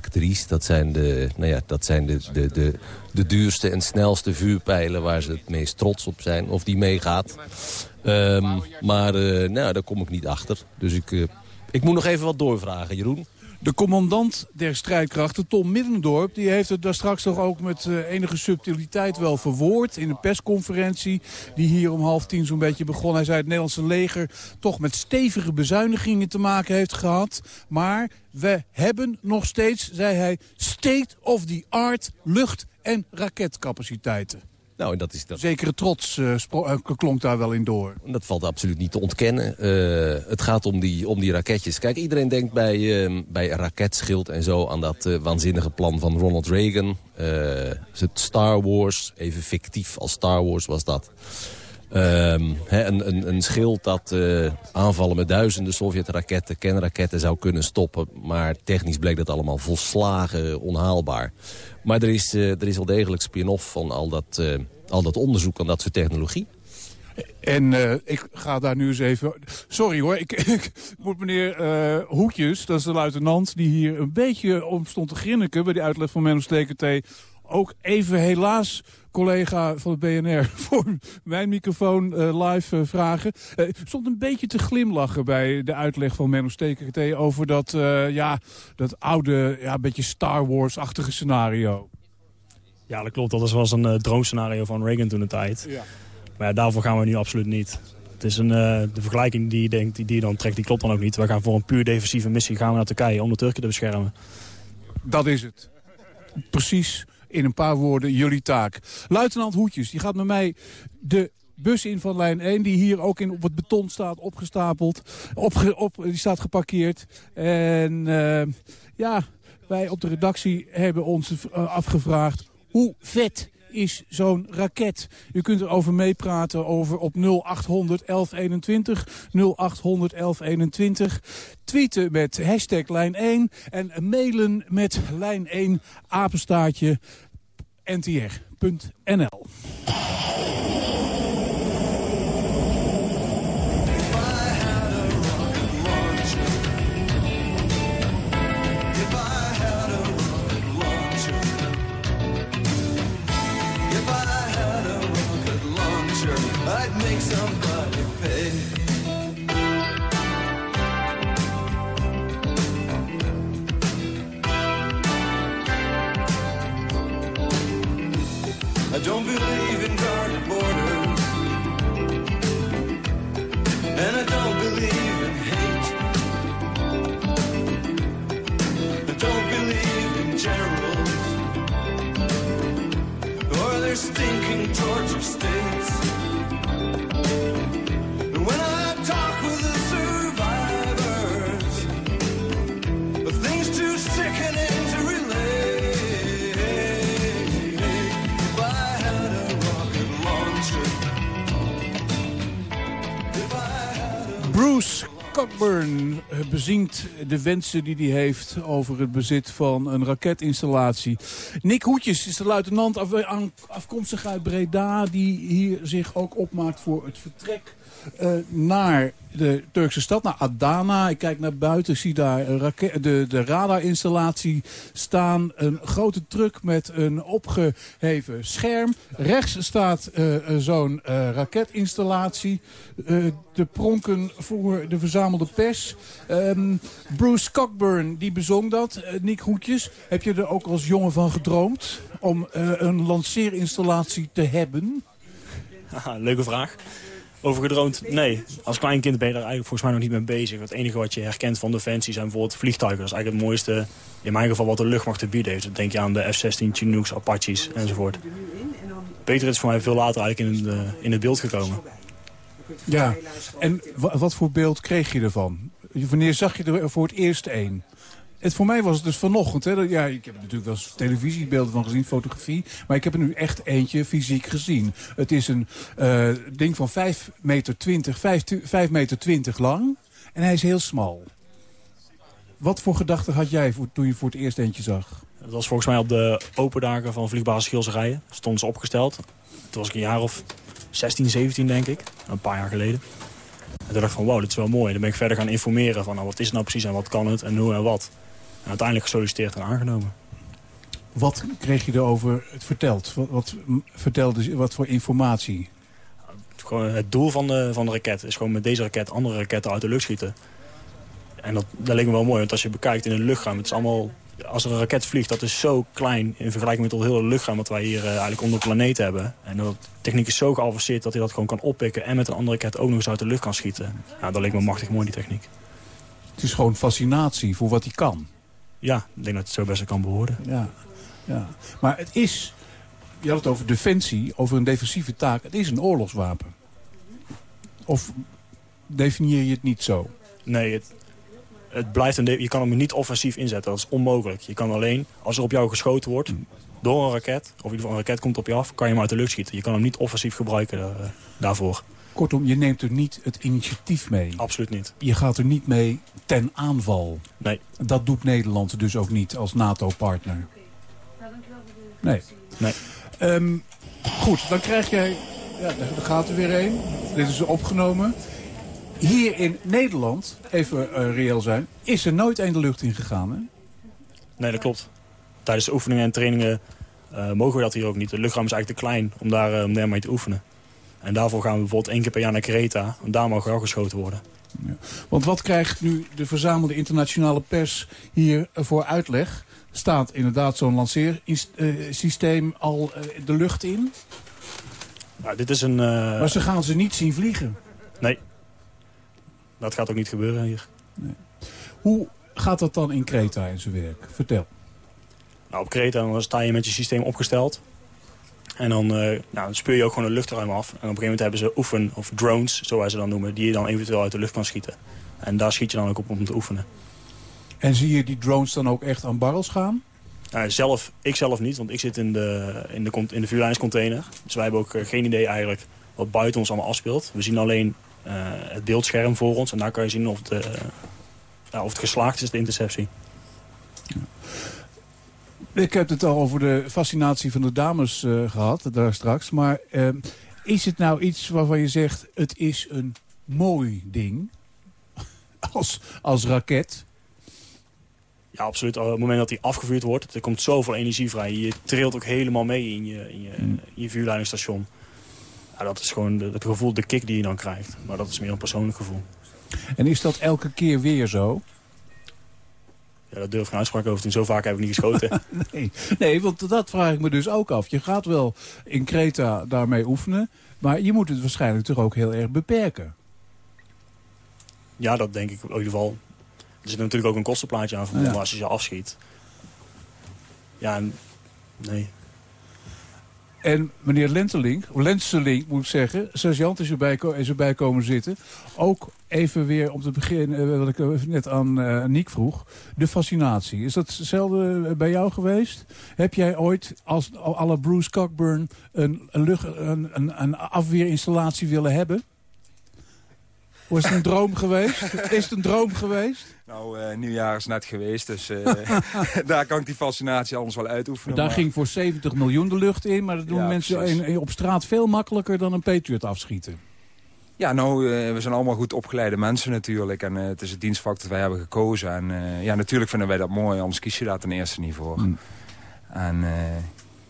3's... dat zijn, de, nou ja, dat zijn de, de, de, de duurste en snelste vuurpijlen waar ze het meest trots op zijn... of die meegaat. Um, maar uh, nou, daar kom ik niet achter. Dus ik, uh, ik moet nog even wat doorvragen, Jeroen. De commandant der strijdkrachten, Tom Middendorp... die heeft het daar straks toch ook met uh, enige subtiliteit wel verwoord... in een persconferentie die hier om half tien zo'n beetje begon. Hij zei het Nederlandse leger toch met stevige bezuinigingen te maken heeft gehad. Maar we hebben nog steeds, zei hij, state-of-the-art lucht- en raketcapaciteiten. Nou, en dat is dat... Zekere trots uh, uh, klonk daar wel in door. Dat valt absoluut niet te ontkennen. Uh, het gaat om die, om die raketjes. Kijk, iedereen denkt bij, uh, bij raketschild en zo aan dat waanzinnige plan van Ronald Reagan. het Star Wars, even fictief als Star Wars was dat. Ehm, een, een, een schild dat eh, aanvallen met duizenden Sovjet-raketten, kernraketten zou kunnen stoppen. Maar technisch bleek dat allemaal volslagen onhaalbaar. Maar er is, eh, er is wel degelijk spin-off van al dat, eh, al dat onderzoek aan dat soort technologie. En eh, ik ga daar nu eens even... Sorry hoor, ik, [LAUGHS] ik moet meneer eh, Hoetjes, dat is de luitenant... die hier een beetje om stond te grinniken bij die uitleg van Menno Stekentee... ook even helaas collega van het BNR [LAUGHS] voor mijn microfoon eh, live vragen. Uh, stond een beetje te glimlachen bij de uitleg van Menno Stekentee... over dat, ja, dat oude, ja, beetje Star Wars-achtige scenario. Ja, dat klopt. Dat was een droomscenario van Reagan toen de tijd. Ja. Maar ja, daarvoor gaan we nu absoluut niet. Het is een, de vergelijking die je, denkt, die, die je dan trekt, die klopt dan ook niet. We gaan voor een puur defensieve missie gaan we naar Turkije om de Turken te beschermen. Dat is het. Precies in een paar woorden jullie taak. Luitenant Hoetjes, die gaat met mij de bus in van lijn 1... die hier ook in, op het beton staat opgestapeld. Op, op, die staat geparkeerd. En uh, ja, wij op de redactie hebben ons uh, afgevraagd... hoe vet is zo'n raket. U kunt erover meepraten over op 0800 1121. 0800 1121. Tweeten met hashtag lijn 1 en mailen met lijn 1 apenstaartje ntr.nl. I don't believe in guarded borders, and I don't believe in hate. I don't believe in generals or their stinking torture states. Bruce Cockburn bezingt de wensen die hij heeft over het bezit van een raketinstallatie. Nick Hoetjes is de luitenant af, afkomstig uit Breda... die hier zich ook opmaakt voor het vertrek uh, naar de Turkse stad, naar Adana. Ik kijk naar buiten, zie daar de, de radarinstallatie staan. Een grote truck met een opgeheven scherm. Rechts staat uh, zo'n uh, raketinstallatie. de pronken voor de verzamelde pers. Um, Bruce Cockburn, die bezong dat. Nick Hoetjes, heb je er ook als jongen van gedroomd... om een lanceerinstallatie te hebben? [LAUGHS] Leuke vraag. Over gedroomd? Nee. Als klein kind ben je daar eigenlijk volgens mij nog niet mee bezig. Het enige wat je herkent van Defensie zijn bijvoorbeeld vliegtuigen. Dat is eigenlijk het mooiste, in mijn geval, wat de luchtmacht te bieden heeft. Denk je aan de F-16 Chinooks, Apaches enzovoort. Patriot is voor mij veel later eigenlijk in, in het beeld gekomen. Ja, en wat voor beeld kreeg je ervan? Wanneer zag je er voor het eerst een? Het, voor mij was het dus vanochtend. Hè, ja, ik heb natuurlijk wel eens televisiebeelden van gezien, fotografie. Maar ik heb er nu echt eentje fysiek gezien. Het is een uh, ding van 5 meter 20, 5, 5 meter 20 lang. En hij is heel smal. Wat voor gedachten had jij voor, toen je voor het eerst eentje zag? Dat was volgens mij op de open dagen van vliegbasis Schilserijen. Stonden ze opgesteld. Toen was ik een jaar of 16, 17 denk ik. Een paar jaar geleden. En toen dacht ik van wow, dit is wel mooi. Dan ben ik verder gaan informeren van nou, wat is het nou precies en wat kan het en hoe en wat. En uiteindelijk gesolliciteerd en aangenomen. Wat kreeg je erover verteld? Wat, wat vertelde, wat voor informatie? Gewoon het doel van de, van de raket is gewoon met deze raket andere raketten uit de lucht schieten. En dat, dat leek me wel mooi, want als je bekijkt in de luchtruim, het is allemaal, als er een raket vliegt, dat is zo klein in vergelijking met het hele luchtruim wat wij hier uh, eigenlijk onder de planeet hebben. En de techniek is zo geavanceerd dat hij dat gewoon kan oppikken en met een andere raket ook nog eens uit de lucht kan schieten. Ja, dat leek me machtig mooi, die techniek. Het is gewoon fascinatie voor wat hij kan. Ja, ik denk dat het zo best kan behoren. Ja, ja. Maar het is, je had het over defensie, over een defensieve taak. Het is een oorlogswapen. Of definieer je het niet zo? Nee, het, het blijft een je kan hem niet offensief inzetten. Dat is onmogelijk. Je kan alleen, als er op jou geschoten wordt... door een raket, of in ieder geval een raket komt op je af, kan je hem uit de lucht schieten. Je kan hem niet offensief gebruiken eh, daarvoor. Kortom, je neemt er niet het initiatief mee. Absoluut niet. Je gaat er niet mee ten aanval. Nee. Dat doet Nederland dus ook niet als NATO-partner. Nee. Nee. Ehm, goed, dan krijg jij... Ja, daar gaat er weer een. Dit is opgenomen. Hier in Nederland, even eh, reëel zijn, is er nooit een de lucht in gegaan, hè? Nee, dat klopt. Tijdens de oefeningen en trainingen eh, mogen we dat hier ook niet. De luchtruim is eigenlijk te klein om daar, uh, om daarmee te oefenen. En daarvoor gaan we bijvoorbeeld één keer per jaar naar Kreta. En daar mogen wel geschoten worden. Ja. Want wat krijgt nu de verzamelde internationale pers hier voor uitleg? Staat inderdaad zo'n lanceersysteem al de lucht in? Nou, dit is een... Maar ze gaan ze niet zien vliegen? Nee. Dat gaat ook niet gebeuren hier. Nee. Hoe gaat dat dan in Kreta in zijn werk? Vertel. Nou, op Kreta dan sta je met je systeem opgesteld. En dan, uh, nou, dan speur je ook gewoon de luchtruim af. En op een gegeven moment hebben ze oefen, of drones, zoals ze dan noemen... die je dan eventueel uit de lucht kan schieten. En daar schiet je dan ook op om te oefenen. En zie je die drones dan ook echt aan barrels gaan? Nou, zelf, ik zelf niet, want ik zit in de, in de, in de vuurlijnscontainer. Dus wij hebben ook uh, geen idee eigenlijk wat buiten ons allemaal afspeelt. We zien alleen uh, het beeldscherm voor ons. En daar kan je zien of, de, of het geslaagd is, de interceptie. Ja. Ik heb het al over de fascinatie van de dames uh, gehad, daar straks. Maar uh, is het nou iets waarvan je zegt, het is een mooi ding? [LAUGHS] Als, als raket? Ja, absoluut. Op het moment dat hij afgevuurd wordt, er komt zoveel energie vrij. Je trilt ook helemaal mee in je, in je, mm. in je vuurleidingsstation. Ja, dat is gewoon het gevoel, de kick die je dan krijgt. Maar dat is meer een persoonlijk gevoel. En is dat elke keer weer zo? Ja, dat durf ik een uitspraak over te doen. Zo vaak heb ik niet geschoten. [LAUGHS] nee. nee, want dat vraag ik me dus ook af. Je gaat wel in Kreta daarmee oefenen. Maar je moet het waarschijnlijk toch ook heel erg beperken. Ja, dat denk ik in ieder geval. Er zit natuurlijk ook een kostenplaatje aan verbonden Ja. als je ze afschiet. Ja, en- nee. En meneer Lentelink, of Lenselink moet ik zeggen, sergeant is erbij, is erbij komen zitten. Ook even weer om te beginnen, eh, wat ik eh, net aan eh Niek vroeg, de fascinatie. Is dat hetzelfde bij jou geweest? Heb jij ooit, als la Bruce Cockburn, een, een, lucht, een, een, een afweerinstallatie willen hebben? Was het een droom geweest? Is het een droom geweest? Nou, eh, nieuwjaar is net geweest, dus eh, [LAUGHS] daar kan ik die fascinatie anders wel uitoefenen. Daar maar- ging voor 70 miljoen de lucht in, maar dat doen Ja, mensen in- in- op straat veel makkelijker dan een Patriot afschieten. Ja, nou, eh, we zijn allemaal goed opgeleide mensen natuurlijk. En het is het dienstvak dat wij hebben gekozen. En ja, natuurlijk vinden wij dat mooi, anders kies je daar ten eerste niet voor. Hmm. En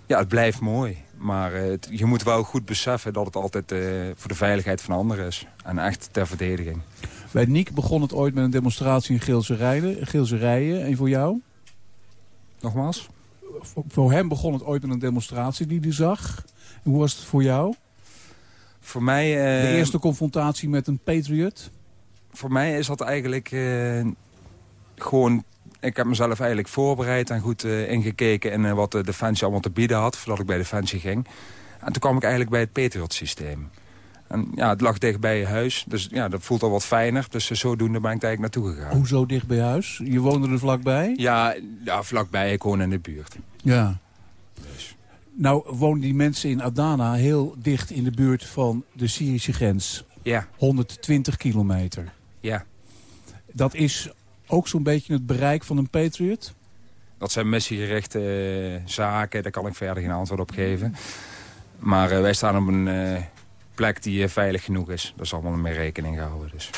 ja, het blijft mooi. Maar het- je moet wel goed beseffen dat het altijd voor de veiligheid van anderen is. En echt ter verdediging. Bij Niek begon het ooit met een demonstratie in Geelse Rijden, Geelse Rijen. En voor jou? Nogmaals? Voor, hem begon het ooit met een demonstratie die hij zag. En hoe was het voor jou? Voor mij... eh, De eerste confrontatie met een Patriot? voor mij is dat eigenlijk eh, gewoon... Ik heb mezelf eigenlijk voorbereid en goed eh, ingekeken... in eh, wat de Defensie allemaal te bieden had... voordat ik bij Defensie ging. En toen kwam ik eigenlijk bij het Patriot-systeem. En ja, het lag dicht bij je huis. Dus ja, dat voelt al wat fijner. Dus zodoende ben ik eigenlijk naartoe gegaan. Hoezo dicht bij huis? Je woonde er vlakbij? Ja, ja, vlakbij. Ik woon in de buurt. Ja. Nou wonen die mensen in Adana heel dicht in de buurt van de Syrische grens. Ja. 120 kilometer. Ja. Dat is ook zo'n beetje het bereik van een Patriot? Dat zijn missiegerichte eh, zaken. Daar kan ik verder geen antwoord op geven. Maar eh, wij staan op een eh, plek die eh, veilig genoeg is. Daar is allemaal mee rekening gehouden. Dus.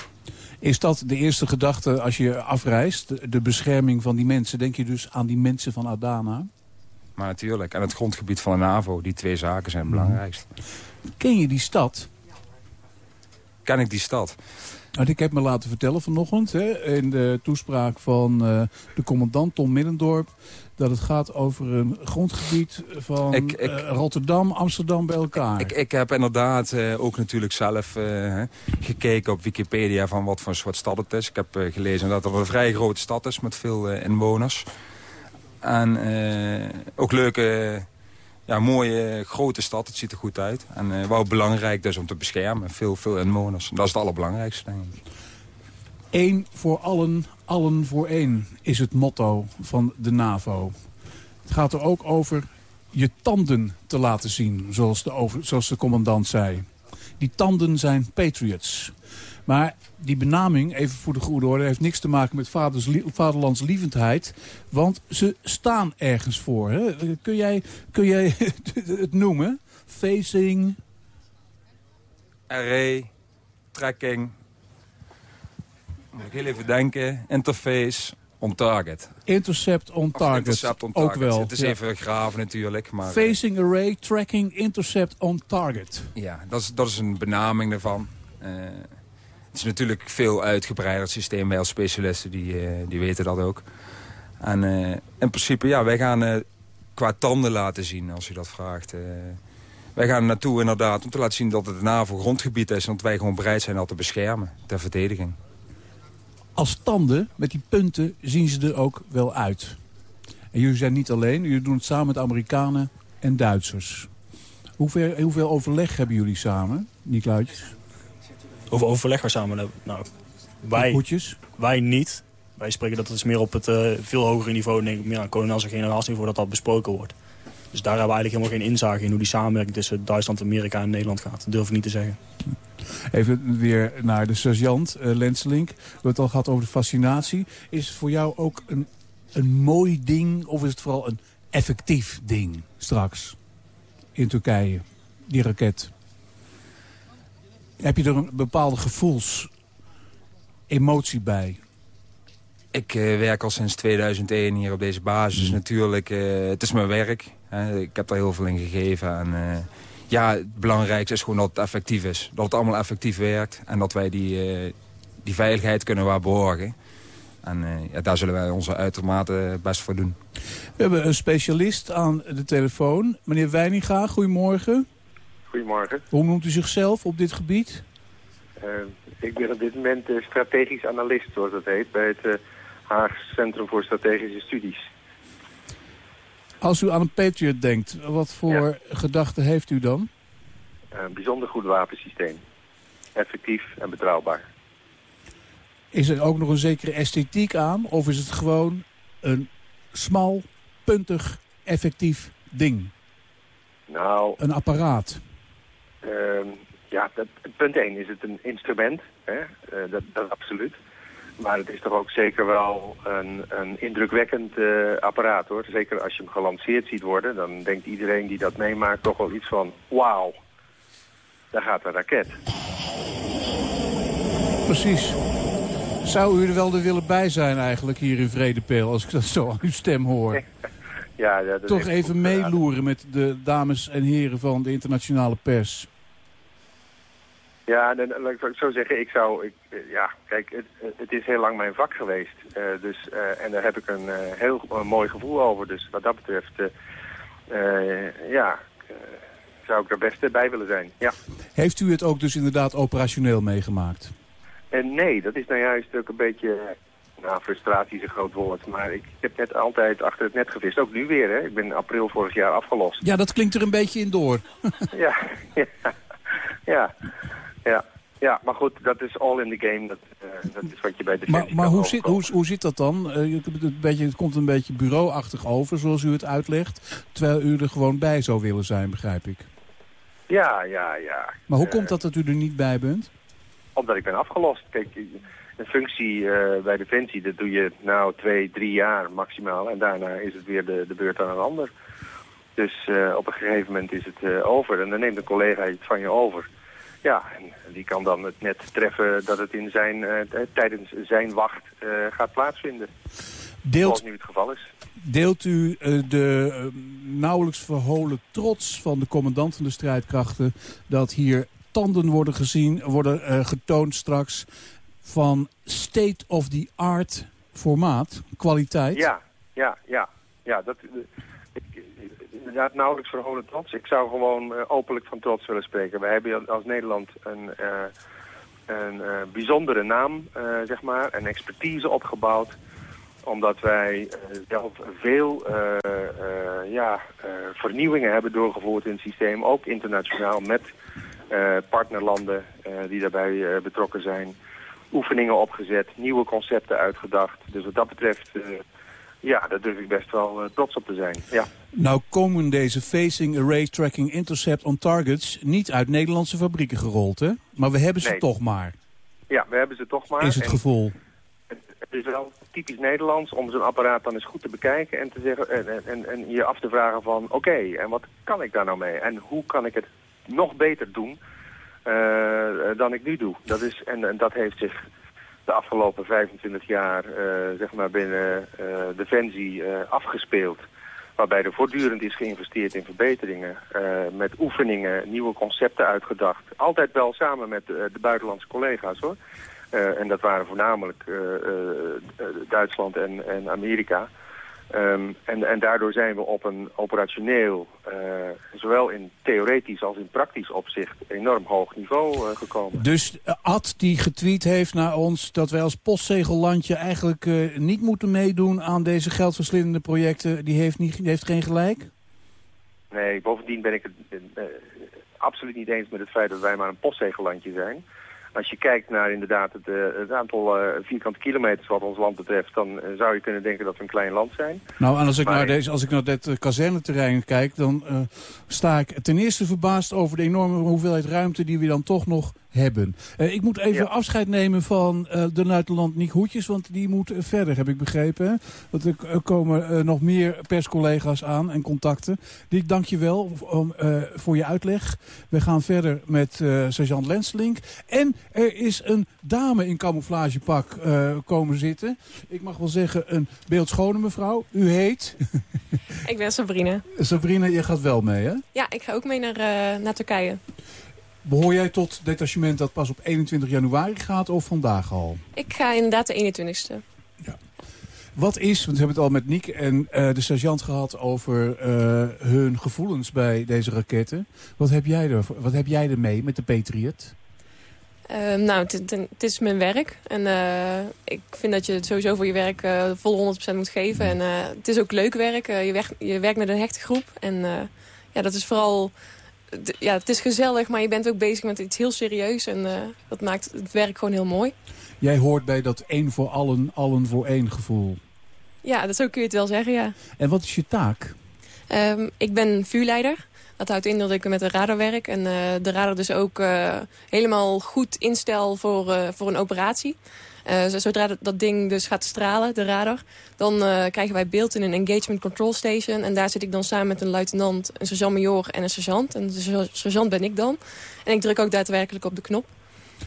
Is dat de eerste gedachte als je afreist? De, bescherming van die mensen. Denk je dus aan die mensen van Adana? Maar natuurlijk. En het grondgebied van de NAVO. Die twee zaken zijn het belangrijkst. Ken je die stad? Ken ik die stad? Want ik heb me laten vertellen vanochtend hè, in de toespraak van eh, de commandant Tom Middendorp... dat het gaat over een grondgebied van Ik- ik- eh, Rotterdam, Amsterdam bij elkaar. Ik, ik heb inderdaad eh, ook natuurlijk zelf gekeken op Wikipedia van wat voor een soort stad het is. Ik heb gelezen dat het een vrij grote stad is met veel inwoners. En ook leuke, ja, mooie grote stad. Het ziet er goed uit. En eh, wel belangrijk dus om te beschermen. Veel, veel inwoners. Dat is het allerbelangrijkste. Eén voor allen, allen voor één is het motto van de NAVO. Het gaat er ook over je tanden te laten zien, zoals de, zoals de commandant zei. Die tanden zijn patriots. Maar die benaming, even voor de goede orde, heeft niks te maken met vaders, vaderlandslievendheid. Want ze staan ergens voor. Hè? Kun, jij, kun jij [LAUGHS] het noemen? Facing... Array, tracking, moet ik heel even denken, interface, on target. Intercept on target, intercept on target. ook wel. Het is ja. even graven natuurlijk. Maar, Facing array, tracking, intercept on target. Ja, dat is, dat is een benaming daarvan. Uh, het is natuurlijk veel uitgebreider systeem. Wij als specialisten die, uh, die weten dat ook. En uh, in principe, ja, wij gaan qua tanden laten zien als u dat vraagt. wij gaan naartoe inderdaad om te laten zien dat het een NAVO-grondgebied is... en dat wij gewoon bereid zijn dat te beschermen ter verdediging. Als tanden, met die punten, zien ze er ook wel uit. En jullie zijn niet alleen, jullie doen het samen met Amerikanen en Duitsers. Hoeveel, hoeveel overleg hebben jullie samen, Niklautjes? Overleg we samen hebben? Nou, wij, wij niet. Wij spreken dat het is meer op het uh, veel hogere niveau, denk ik, meer aan en generaalsniveau, dat dat besproken wordt. Dus daar hebben we eigenlijk helemaal geen inzage in hoe die samenwerking tussen Duitsland, Amerika en Nederland gaat. Dat durf ik niet te zeggen. Even weer naar de sergeant, uh, Lenselink. We hebben het al gehad over de fascinatie. Is het voor jou ook een, een mooi ding of is het vooral een effectief ding straks in Turkije, die raket? Heb je er een bepaalde gevoels, emotie bij? Ik uh, werk al sinds 2001 hier op deze basis. Dus natuurlijk, uh, het is mijn werk. Hè. Ik heb daar heel veel in gegeven. En, uh, ja, het belangrijkste is gewoon dat het effectief is. Dat het allemaal effectief werkt. En dat wij die, die veiligheid kunnen waarborgen. En ja, daar zullen wij onze uitermate best voor doen. We hebben een specialist aan de telefoon. Meneer Weininga, goedemorgen. Goedemorgen. Hoe noemt u zichzelf op dit gebied? Uh, ik ben op dit moment uh, strategisch analist, zoals dat heet, bij het uh, Haags Centrum voor Strategische Studies. Als u aan een Patriot denkt, wat voor ja. gedachten heeft u dan? Een bijzonder goed wapensysteem. Effectief en betrouwbaar. Is er ook nog een zekere esthetiek aan? Of is het gewoon een smal, puntig, effectief ding? Nou... Een apparaat? Uh, ja, dat, punt 1 is het een instrument, hè? Uh, dat, dat absoluut. Maar het is toch ook zeker wel een, een indrukwekkend uh, apparaat, hoor. Zeker als je hem gelanceerd ziet worden, dan denkt iedereen die dat meemaakt toch wel iets van... wauw, daar gaat een raket. Precies. Zou u er wel er willen bij zijn eigenlijk hier in Vredepeel, als ik dat zo aan uw stem hoor? [LAUGHS] Ja, ja, dat Toch even meeloeren met de dames en heren van de internationale pers. Ja, dan, laat ik zo zeggen, ik zou, ik, ja, kijk, het, het is heel lang mijn vak geweest. Uh, dus, uh, en daar heb ik een uh, heel mooi gevoel over. Dus wat dat betreft, ja, zou ik er best bij willen zijn, ja. Heeft u het ook dus inderdaad operationeel meegemaakt? nee, dat is nou juist ook een beetje nou, frustratie is een groot woord, maar ik, ik heb net altijd achter het net gevist. Ook nu weer, hè. Ik ben in april vorig jaar afgelost. Ja, dat klinkt er een beetje in door. ja, [LAUGHS] ja, ja, ja. Ja, maar goed, dat is all in the game. Dat, uh, dat is wat je bij de Maar, maar hoe, zit, hoe, hoe zit dat dan? Uh, het, beetje, het komt een beetje bureauachtig over, zoals u het uitlegt. Terwijl u er gewoon bij zou willen zijn, begrijp ik. Ja, ja, ja. Maar hoe uh, komt dat dat u er niet bij bent? Omdat ik ben afgelost. Kijk, een functie bij Defensie, dat doe je nou twee, drie jaar maximaal. En daarna is het weer de, de beurt aan een ander. Dus op een gegeven moment is het over. En dan neemt een collega het van je over. Ja, en die kan dan het net treffen dat het in zijn, tijdens zijn wacht gaat plaatsvinden. Deelt, Zoals nu het geval is. Deelt u de nauwelijks verholen trots van de commandant van de strijdkrachten... dat hier tanden worden gezien, worden getoond straks van state-of-the-art formaat, kwaliteit? Ja, ja, ja. ja dat, inderdaad nauwelijks verholen trots. Ik zou gewoon uh, openlijk van trots willen spreken. We hebben als Nederland een, uh, een uh, bijzondere naam, zeg maar, en expertise opgebouwd omdat wij zelf veel ja, vernieuwingen hebben doorgevoerd in het systeem, ook internationaal met partnerlanden die daarbij betrokken zijn oefeningen opgezet, nieuwe concepten uitgedacht. Dus wat dat betreft Ja, daar durf ik best wel eh, trots op te zijn, ja. Nou komen deze Facing Array Tracking Intercept on Targets niet uit Nederlandse fabrieken gerold, hè? Maar we hebben ze Nee. toch maar, Ja, we hebben ze toch maar. is het En gevoel. Het is wel typisch Nederlands om zo'n apparaat dan eens goed te bekijken en, te zeggen, en, en- en, en je af te vragen van... oké, en wat kan ik daar nou mee? En hoe kan ik het nog beter doen eh, dan ik nu doe? Dat is, en, en dat heeft zich de afgelopen 25 jaar eh, zeg maar binnen eh, Defensie eh, afgespeeld. Waarbij er voortdurend is geïnvesteerd in verbeteringen. met oefeningen, nieuwe concepten uitgedacht. Altijd wel samen met de buitenlandse collega's hoor. En dat waren voornamelijk Duitsland en, en Amerika. Ehm, en, en daardoor zijn we op een operationeel, eh, zowel in theoretisch als in praktisch opzicht, enorm hoog niveau eh, gekomen. Dus eh, Ad die getweet heeft naar ons dat wij als postzegellandje eigenlijk niet moeten meedoen aan deze geldverslindende projecten, die heeft, niet, die heeft geen gelijk? Nee, bovendien ben ik het absoluut niet eens met het feit dat wij maar een postzegellandje zijn. Als je kijkt naar inderdaad het, eh, het aantal eh, vierkante kilometers wat ons land betreft, dan eh, zou je kunnen denken dat we een klein land zijn. Nou, en als ik, Maar- naar, deze, als ik naar dit kazerneterrein kijk, dan sta ik ten eerste verbaasd over de enorme hoeveelheid ruimte die we dan toch nog hebben. Eh, ik moet even afscheid nemen van eh, de luitenant Niek Hoetjes, want die moet eh, verder, heb ik begrepen. Hè? Want er er komen nog meer perscollega's aan en contacten. Dick, dank je wel om, eh, voor je uitleg. We gaan verder met eh sergeant Lenslink. En er is een dame in camouflagepak eh, komen zitten. Ik mag wel zeggen een beeldschone mevrouw. U heet? Ik ben Sabrina. Sabrina, je gaat wel mee, hè? Ja, ik ga ook mee naar, eh, naar Turkije. Behoor jij tot detachement dat pas op 21 januari gaat of vandaag al? Ik ga inderdaad de 21ste. Wat is, want we hebben het al met Niek en eh, de sergeant gehad over eh, hun gevoelens bij deze raketten. Wat heb jij er, wat heb jij ermee met de Patriot? Eh, nou, het, het- het is mijn werk. En eh, ik vind dat je het sowieso voor je werk vol 100% moet geven. En het is ook leuk werk. Je, werkt, je werkt met een hechte groep. En ja, dat is vooral... Ja, het is gezellig, maar je bent ook bezig met iets heel serieus. En eh, dat maakt het werk gewoon heel mooi. Jij hoort bij dat één voor allen, allen voor één gevoel. Ja, dat zo kun je het wel zeggen, ja. En wat is je taak? Ehm, ik ben vuurleider. Dat houdt in dat ik met de radar werk. En eh, de radar dus ook eh, helemaal goed instel voor, voor een operatie. Eh, zodra dat, dat ding dus gaat stralen, de radar... dan eh, krijgen wij beeld in een engagement control station. En daar zit ik dan samen met een luitenant, een sergeant-major en een sergeant. En de ser- sergeant ben ik dan. En ik druk ook daadwerkelijk op de knop.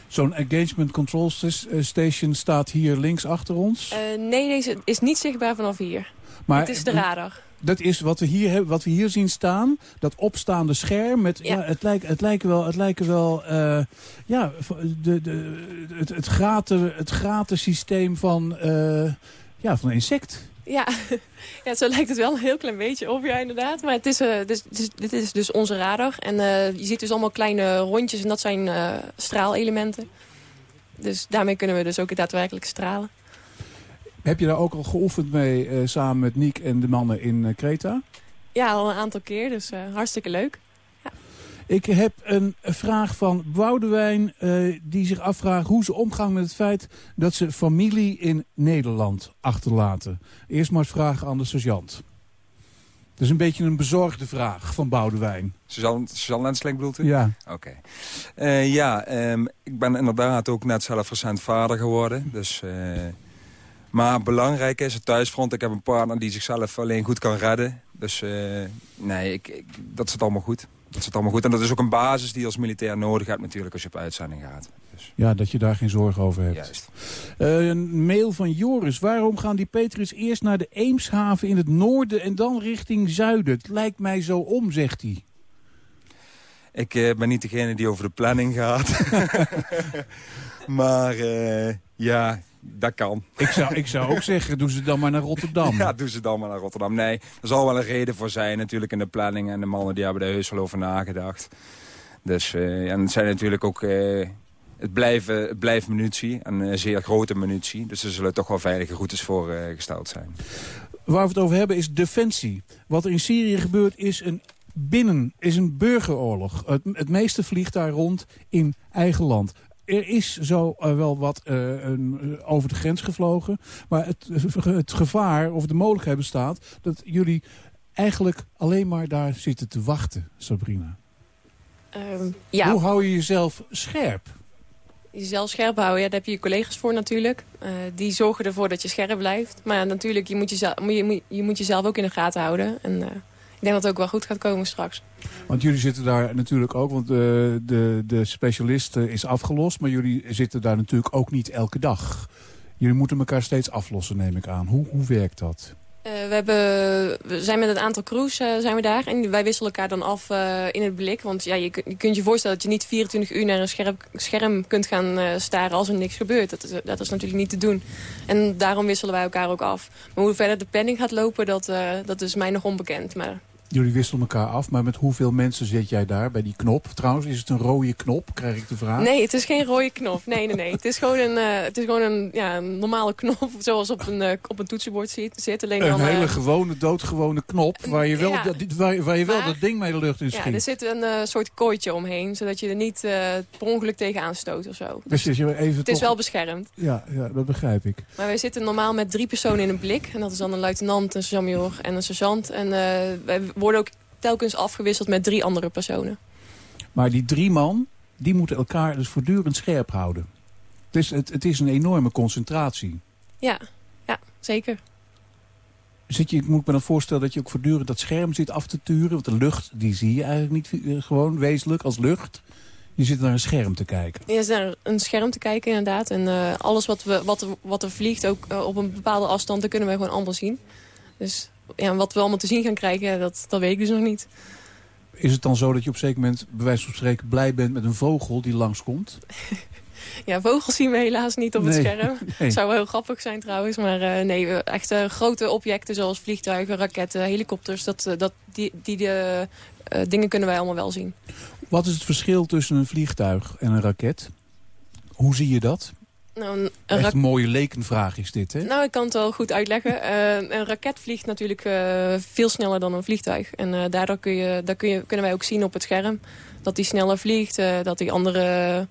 Zo'n engagement control eh, station staat hier links achter ons. Nee, deze is niet zichtbaar vanaf hier. Maar- het is de radar. Dat is wat we hier, hebben, wat we hier zien staan. Dat opstaande scherm. Met, ja. het, lijkt, het lijken wel, het lijken wel eh, ja, de, de, het, het, graten, het graten systeem van, eh, ja, van een insect. Ja. [LAUGHS] ja, zo lijkt het wel een heel klein beetje op, ja, inderdaad. Maar het is, eh, dus, dus- dit is dus onze radar. En je ziet dus allemaal kleine rondjes en dat zijn straalelementen. Dus daarmee kunnen we dus ook daadwerkelijk stralen. Heb je daar ook al geoefend mee eh, samen met Niek en de mannen in eh, Kreta? Ja, al een aantal keer, dus eh, hartstikke leuk. Ik heb een vraag van Boudewijn eh, die zich afvraagt hoe ze omgaan met het feit dat ze familie in Nederland achterlaten. Eerst maar eens vragen aan de sergeant. Dat is een beetje een bezorgde vraag van Boudewijn. Suzanne, Suzanne Lensling bedoelt u? Ja. Oké. Eh, ja, ehm, ik ben inderdaad ook net zelf recent vader geworden. Dus, eh, maar belangrijk is het thuisfront. Ik heb een partner die zichzelf alleen goed kan redden. Dus eh, nee, ik, ik, dat zit allemaal goed. Dat zit allemaal goed. En dat is ook een basis die je als militair nodig hebt natuurlijk als je op uitzending gaat. Ja, dat je daar geen zorgen over hebt. Juist. Eh, een mail van Joris. Waarom gaan die Patriots eerst naar de Eemshaven in het noorden en dan richting zuiden? Het lijkt mij zo om, zegt hij. Ik eh, ben niet degene die over de planning gaat. [LAUGHS] maar ja, dat kan. Ik zou, ik zou ook zeggen, doen ze dan maar naar Rotterdam. Ja, doen ze dan maar naar Rotterdam. Nee, er zal wel een reden voor zijn natuurlijk in de planning. En de mannen die hebben er heus wel over nagedacht. Dus, eh, en het zijn natuurlijk ook... eh, het, blijven, het blijft munitie, en een zeer grote munitie. Dus er zullen toch wel veilige routes voor eh, gesteld zijn. Waar we het over hebben is defensie. Wat er in Syrië gebeurt is een binnen, is een burgeroorlog. Het, het meeste vliegt daar rond in eigen land. Er is zo eh, wel wat eh, een, eh, over de grens gevlogen. Maar het, het gevaar of de mogelijkheid bestaat dat jullie eigenlijk alleen maar daar zitten te wachten, Sabrina. Ehm, ja, Hoe hou je jezelf scherp? jezelf scherp houden, ja, daar heb je je collega's voor natuurlijk. Die zorgen ervoor dat je scherp blijft. Maar ja, natuurlijk, je moet, jezelf, je, moet- je moet jezelf ook in de gaten houden. En ik denk dat het ook wel goed gaat komen straks. Want jullie zitten daar natuurlijk ook, want de, de, de specialist eh, is afgelost. Maar jullie zitten daar natuurlijk ook niet elke dag. Jullie moeten elkaar steeds aflossen, neem ik aan. Hoe, hoe werkt dat? Eh, we, hebben, we zijn met een aantal crews eh, zijn we daar. En wij wisselen elkaar dan af eh, in het blik. Want ja, je, kun- je kunt je voorstellen dat je niet 24 uur naar een scherm, scherm kunt gaan eh, staren als er niks gebeurt. Dat is, dat is natuurlijk niet te doen. En daarom wisselen wij elkaar ook af. Maar hoe verder de planning gaat lopen, dat, eh, dat is mij nog onbekend. Maar Jullie wisselen elkaar af, maar met hoeveel mensen zit jij daar bij die knop? Trouwens, is het een rode knop, krijg ik de vraag? Nee, het is geen rode knop. Nee, nee, nee. Het is gewoon een, eh, het is gewoon een, ja, een normale knop [LAUGHS] zoals op een, eh, op een toetsenbord zit. zit. Alleen Een dan, eh, hele gewone, doodgewone knop waar je wel, Ja. dat- waar, waar je wel Maar- dat ding mee de lucht in ja, schiet. er zit een soort kooitje omheen, zodat je er niet per ongeluk tegenaan stoot of zo. Dus je even Het is wel beschermd. Ja, ja, dat begrijp ik. Maar wij zitten normaal met drie personen in een blik. En dat is dan een luitenant, een sergeant en een sergeant. En wij worden ook telkens afgewisseld met drie andere personen. Maar die drie man, die moeten elkaar dus voortdurend scherp houden. Het is, het, het is een enorme concentratie. Ja, ja zeker. Zit je, ik moet me dan voorstellen dat je ook voortdurend dat scherm zit af te turen. Want de lucht, die zie je eigenlijk niet eh, gewoon wezenlijk als lucht. Je zit naar een scherm te kijken. Je is naar een scherm te kijken inderdaad. En eh, alles wat, we, wat, er, wat er vliegt, ook eh, op een bepaalde afstand, dat kunnen wij gewoon allemaal zien. Dus ja, wat we allemaal te zien gaan krijgen, dat, dat weet ik dus nog niet. Is het dan zo dat je op een zeker moment, bij wijze van spreken, blij bent met een vogel die langskomt? [LAUGHS] Ja, vogels zien we helaas niet op het Nee, scherm. [LAUGHS] nee. Zou wel heel grappig zijn trouwens. Maar eh, nee, echt grote objecten zoals vliegtuigen, raketten, helikopters. Dat, eh, dat, die die de, eh, dingen kunnen wij allemaal wel zien. Wat is het verschil tussen een vliegtuig en een raket? Hoe zie je dat? Nou, een, een Echt mooie lekenvraag is dit, hè? nou, ik kan het wel goed uitleggen. [LAUGHS] Eh, een raket vliegt natuurlijk eh, veel sneller dan een vliegtuig. En eh, daardoor kun je, daar kun je, kunnen wij ook zien op het scherm dat die sneller vliegt. dat hij andere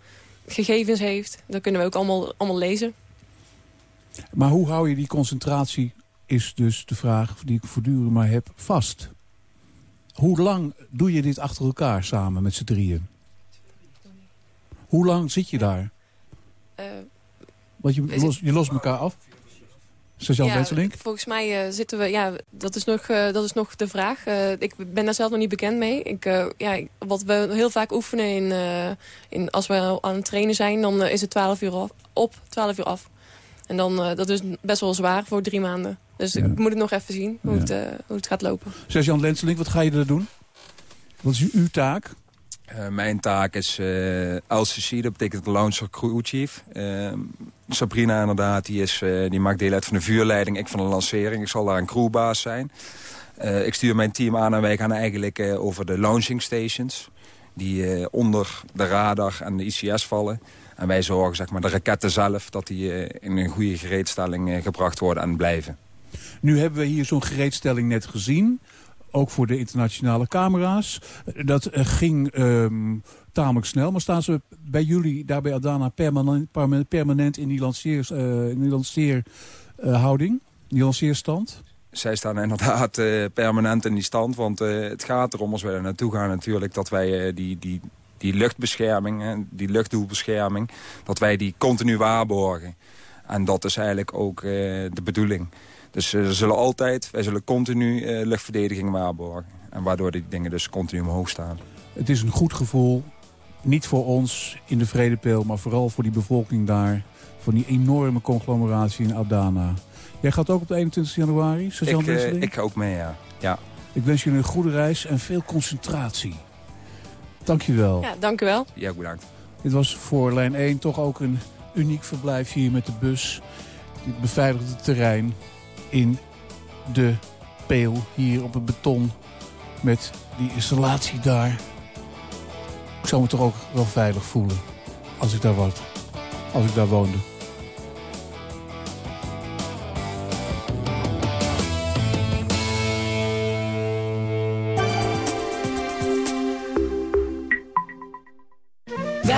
gegevens heeft. Dat kunnen we ook allemaal, allemaal lezen. Maar hoe hou je die concentratie, is dus de vraag die ik voortdurend maar heb, vast? Hoe lang doe je dit achter elkaar samen met z'n drieën? Hoe lang zit je daar? Want je, los, je lost elkaar af. Sergeant Wenselink? volgens mij eh, zitten we... Ja, dat is nog, eh, dat is nog de vraag. Eh, ik ben daar zelf nog niet bekend mee. Ik, ja, wat we heel vaak oefenen in, in, als we aan het trainen zijn... dan is het 12 uur af, op, 12 uur af. En dan, dat is best wel zwaar voor drie maanden. Dus Ja. ik moet het nog even zien hoe, Ja. het, hoe het gaat lopen. Sergeant Wenselink, wat ga je er doen? Wat is uw taak? Eh, mijn taak is eh LCC, dat betekent Launcher Crew Chief. Eh, Sabrina inderdaad, die, is, die maakt deel uit van de vuurleiding, ik van de lancering. Ik zal daar een crewbaas zijn. Ik stuur mijn team aan en wij gaan eigenlijk over de launching stations. Die onder de radar en de ICS vallen. En wij zorgen zeg maar, de raketten zelf dat die in een goede gereedstelling gebracht worden en blijven. Nu hebben we hier zo'n gereedstelling net gezien. Ook voor de internationale camera's. Dat eh, ging ehm, tamelijk snel. Maar staan ze bij jullie, daar bij Adana, permanent, perma- permanent in die, lanceers, eh, in die lanceerhouding? lanceerstand? Zij staan inderdaad eh, permanent in die stand. Want eh, het gaat erom, als wij er naartoe gaan natuurlijk... dat wij eh, die, die, die luchtbescherming, die luchtdoelbescherming... dat wij die continu waarborgen. En dat is eigenlijk ook eh, de bedoeling. Dus eh, er zullen altijd, wij zullen continu eh, luchtverdediging waarborgen. En waardoor die dingen dus continu omhoog staan. Het is een goed gevoel. Niet voor ons in de Vredepeel, maar vooral voor die bevolking daar. Voor die enorme conglomeratie in Adana. Jij gaat ook op de 21 januari, Sergeant Ik, Wenseling? ik ga ook mee, ja. ja. Ik wens jullie een goede reis en veel concentratie. Dankjewel. Ja, dank u wel. Ja, bedankt. Dit was voor lijn 1 toch ook een uniek verblijf hier met de bus. Dit beveiligde terrein in de peel hier op het beton. Met die installatie daar. Ik zou me toch ook wel veilig voelen als ik daar was. Als ik daar woonde.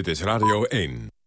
Dit is Radio 1.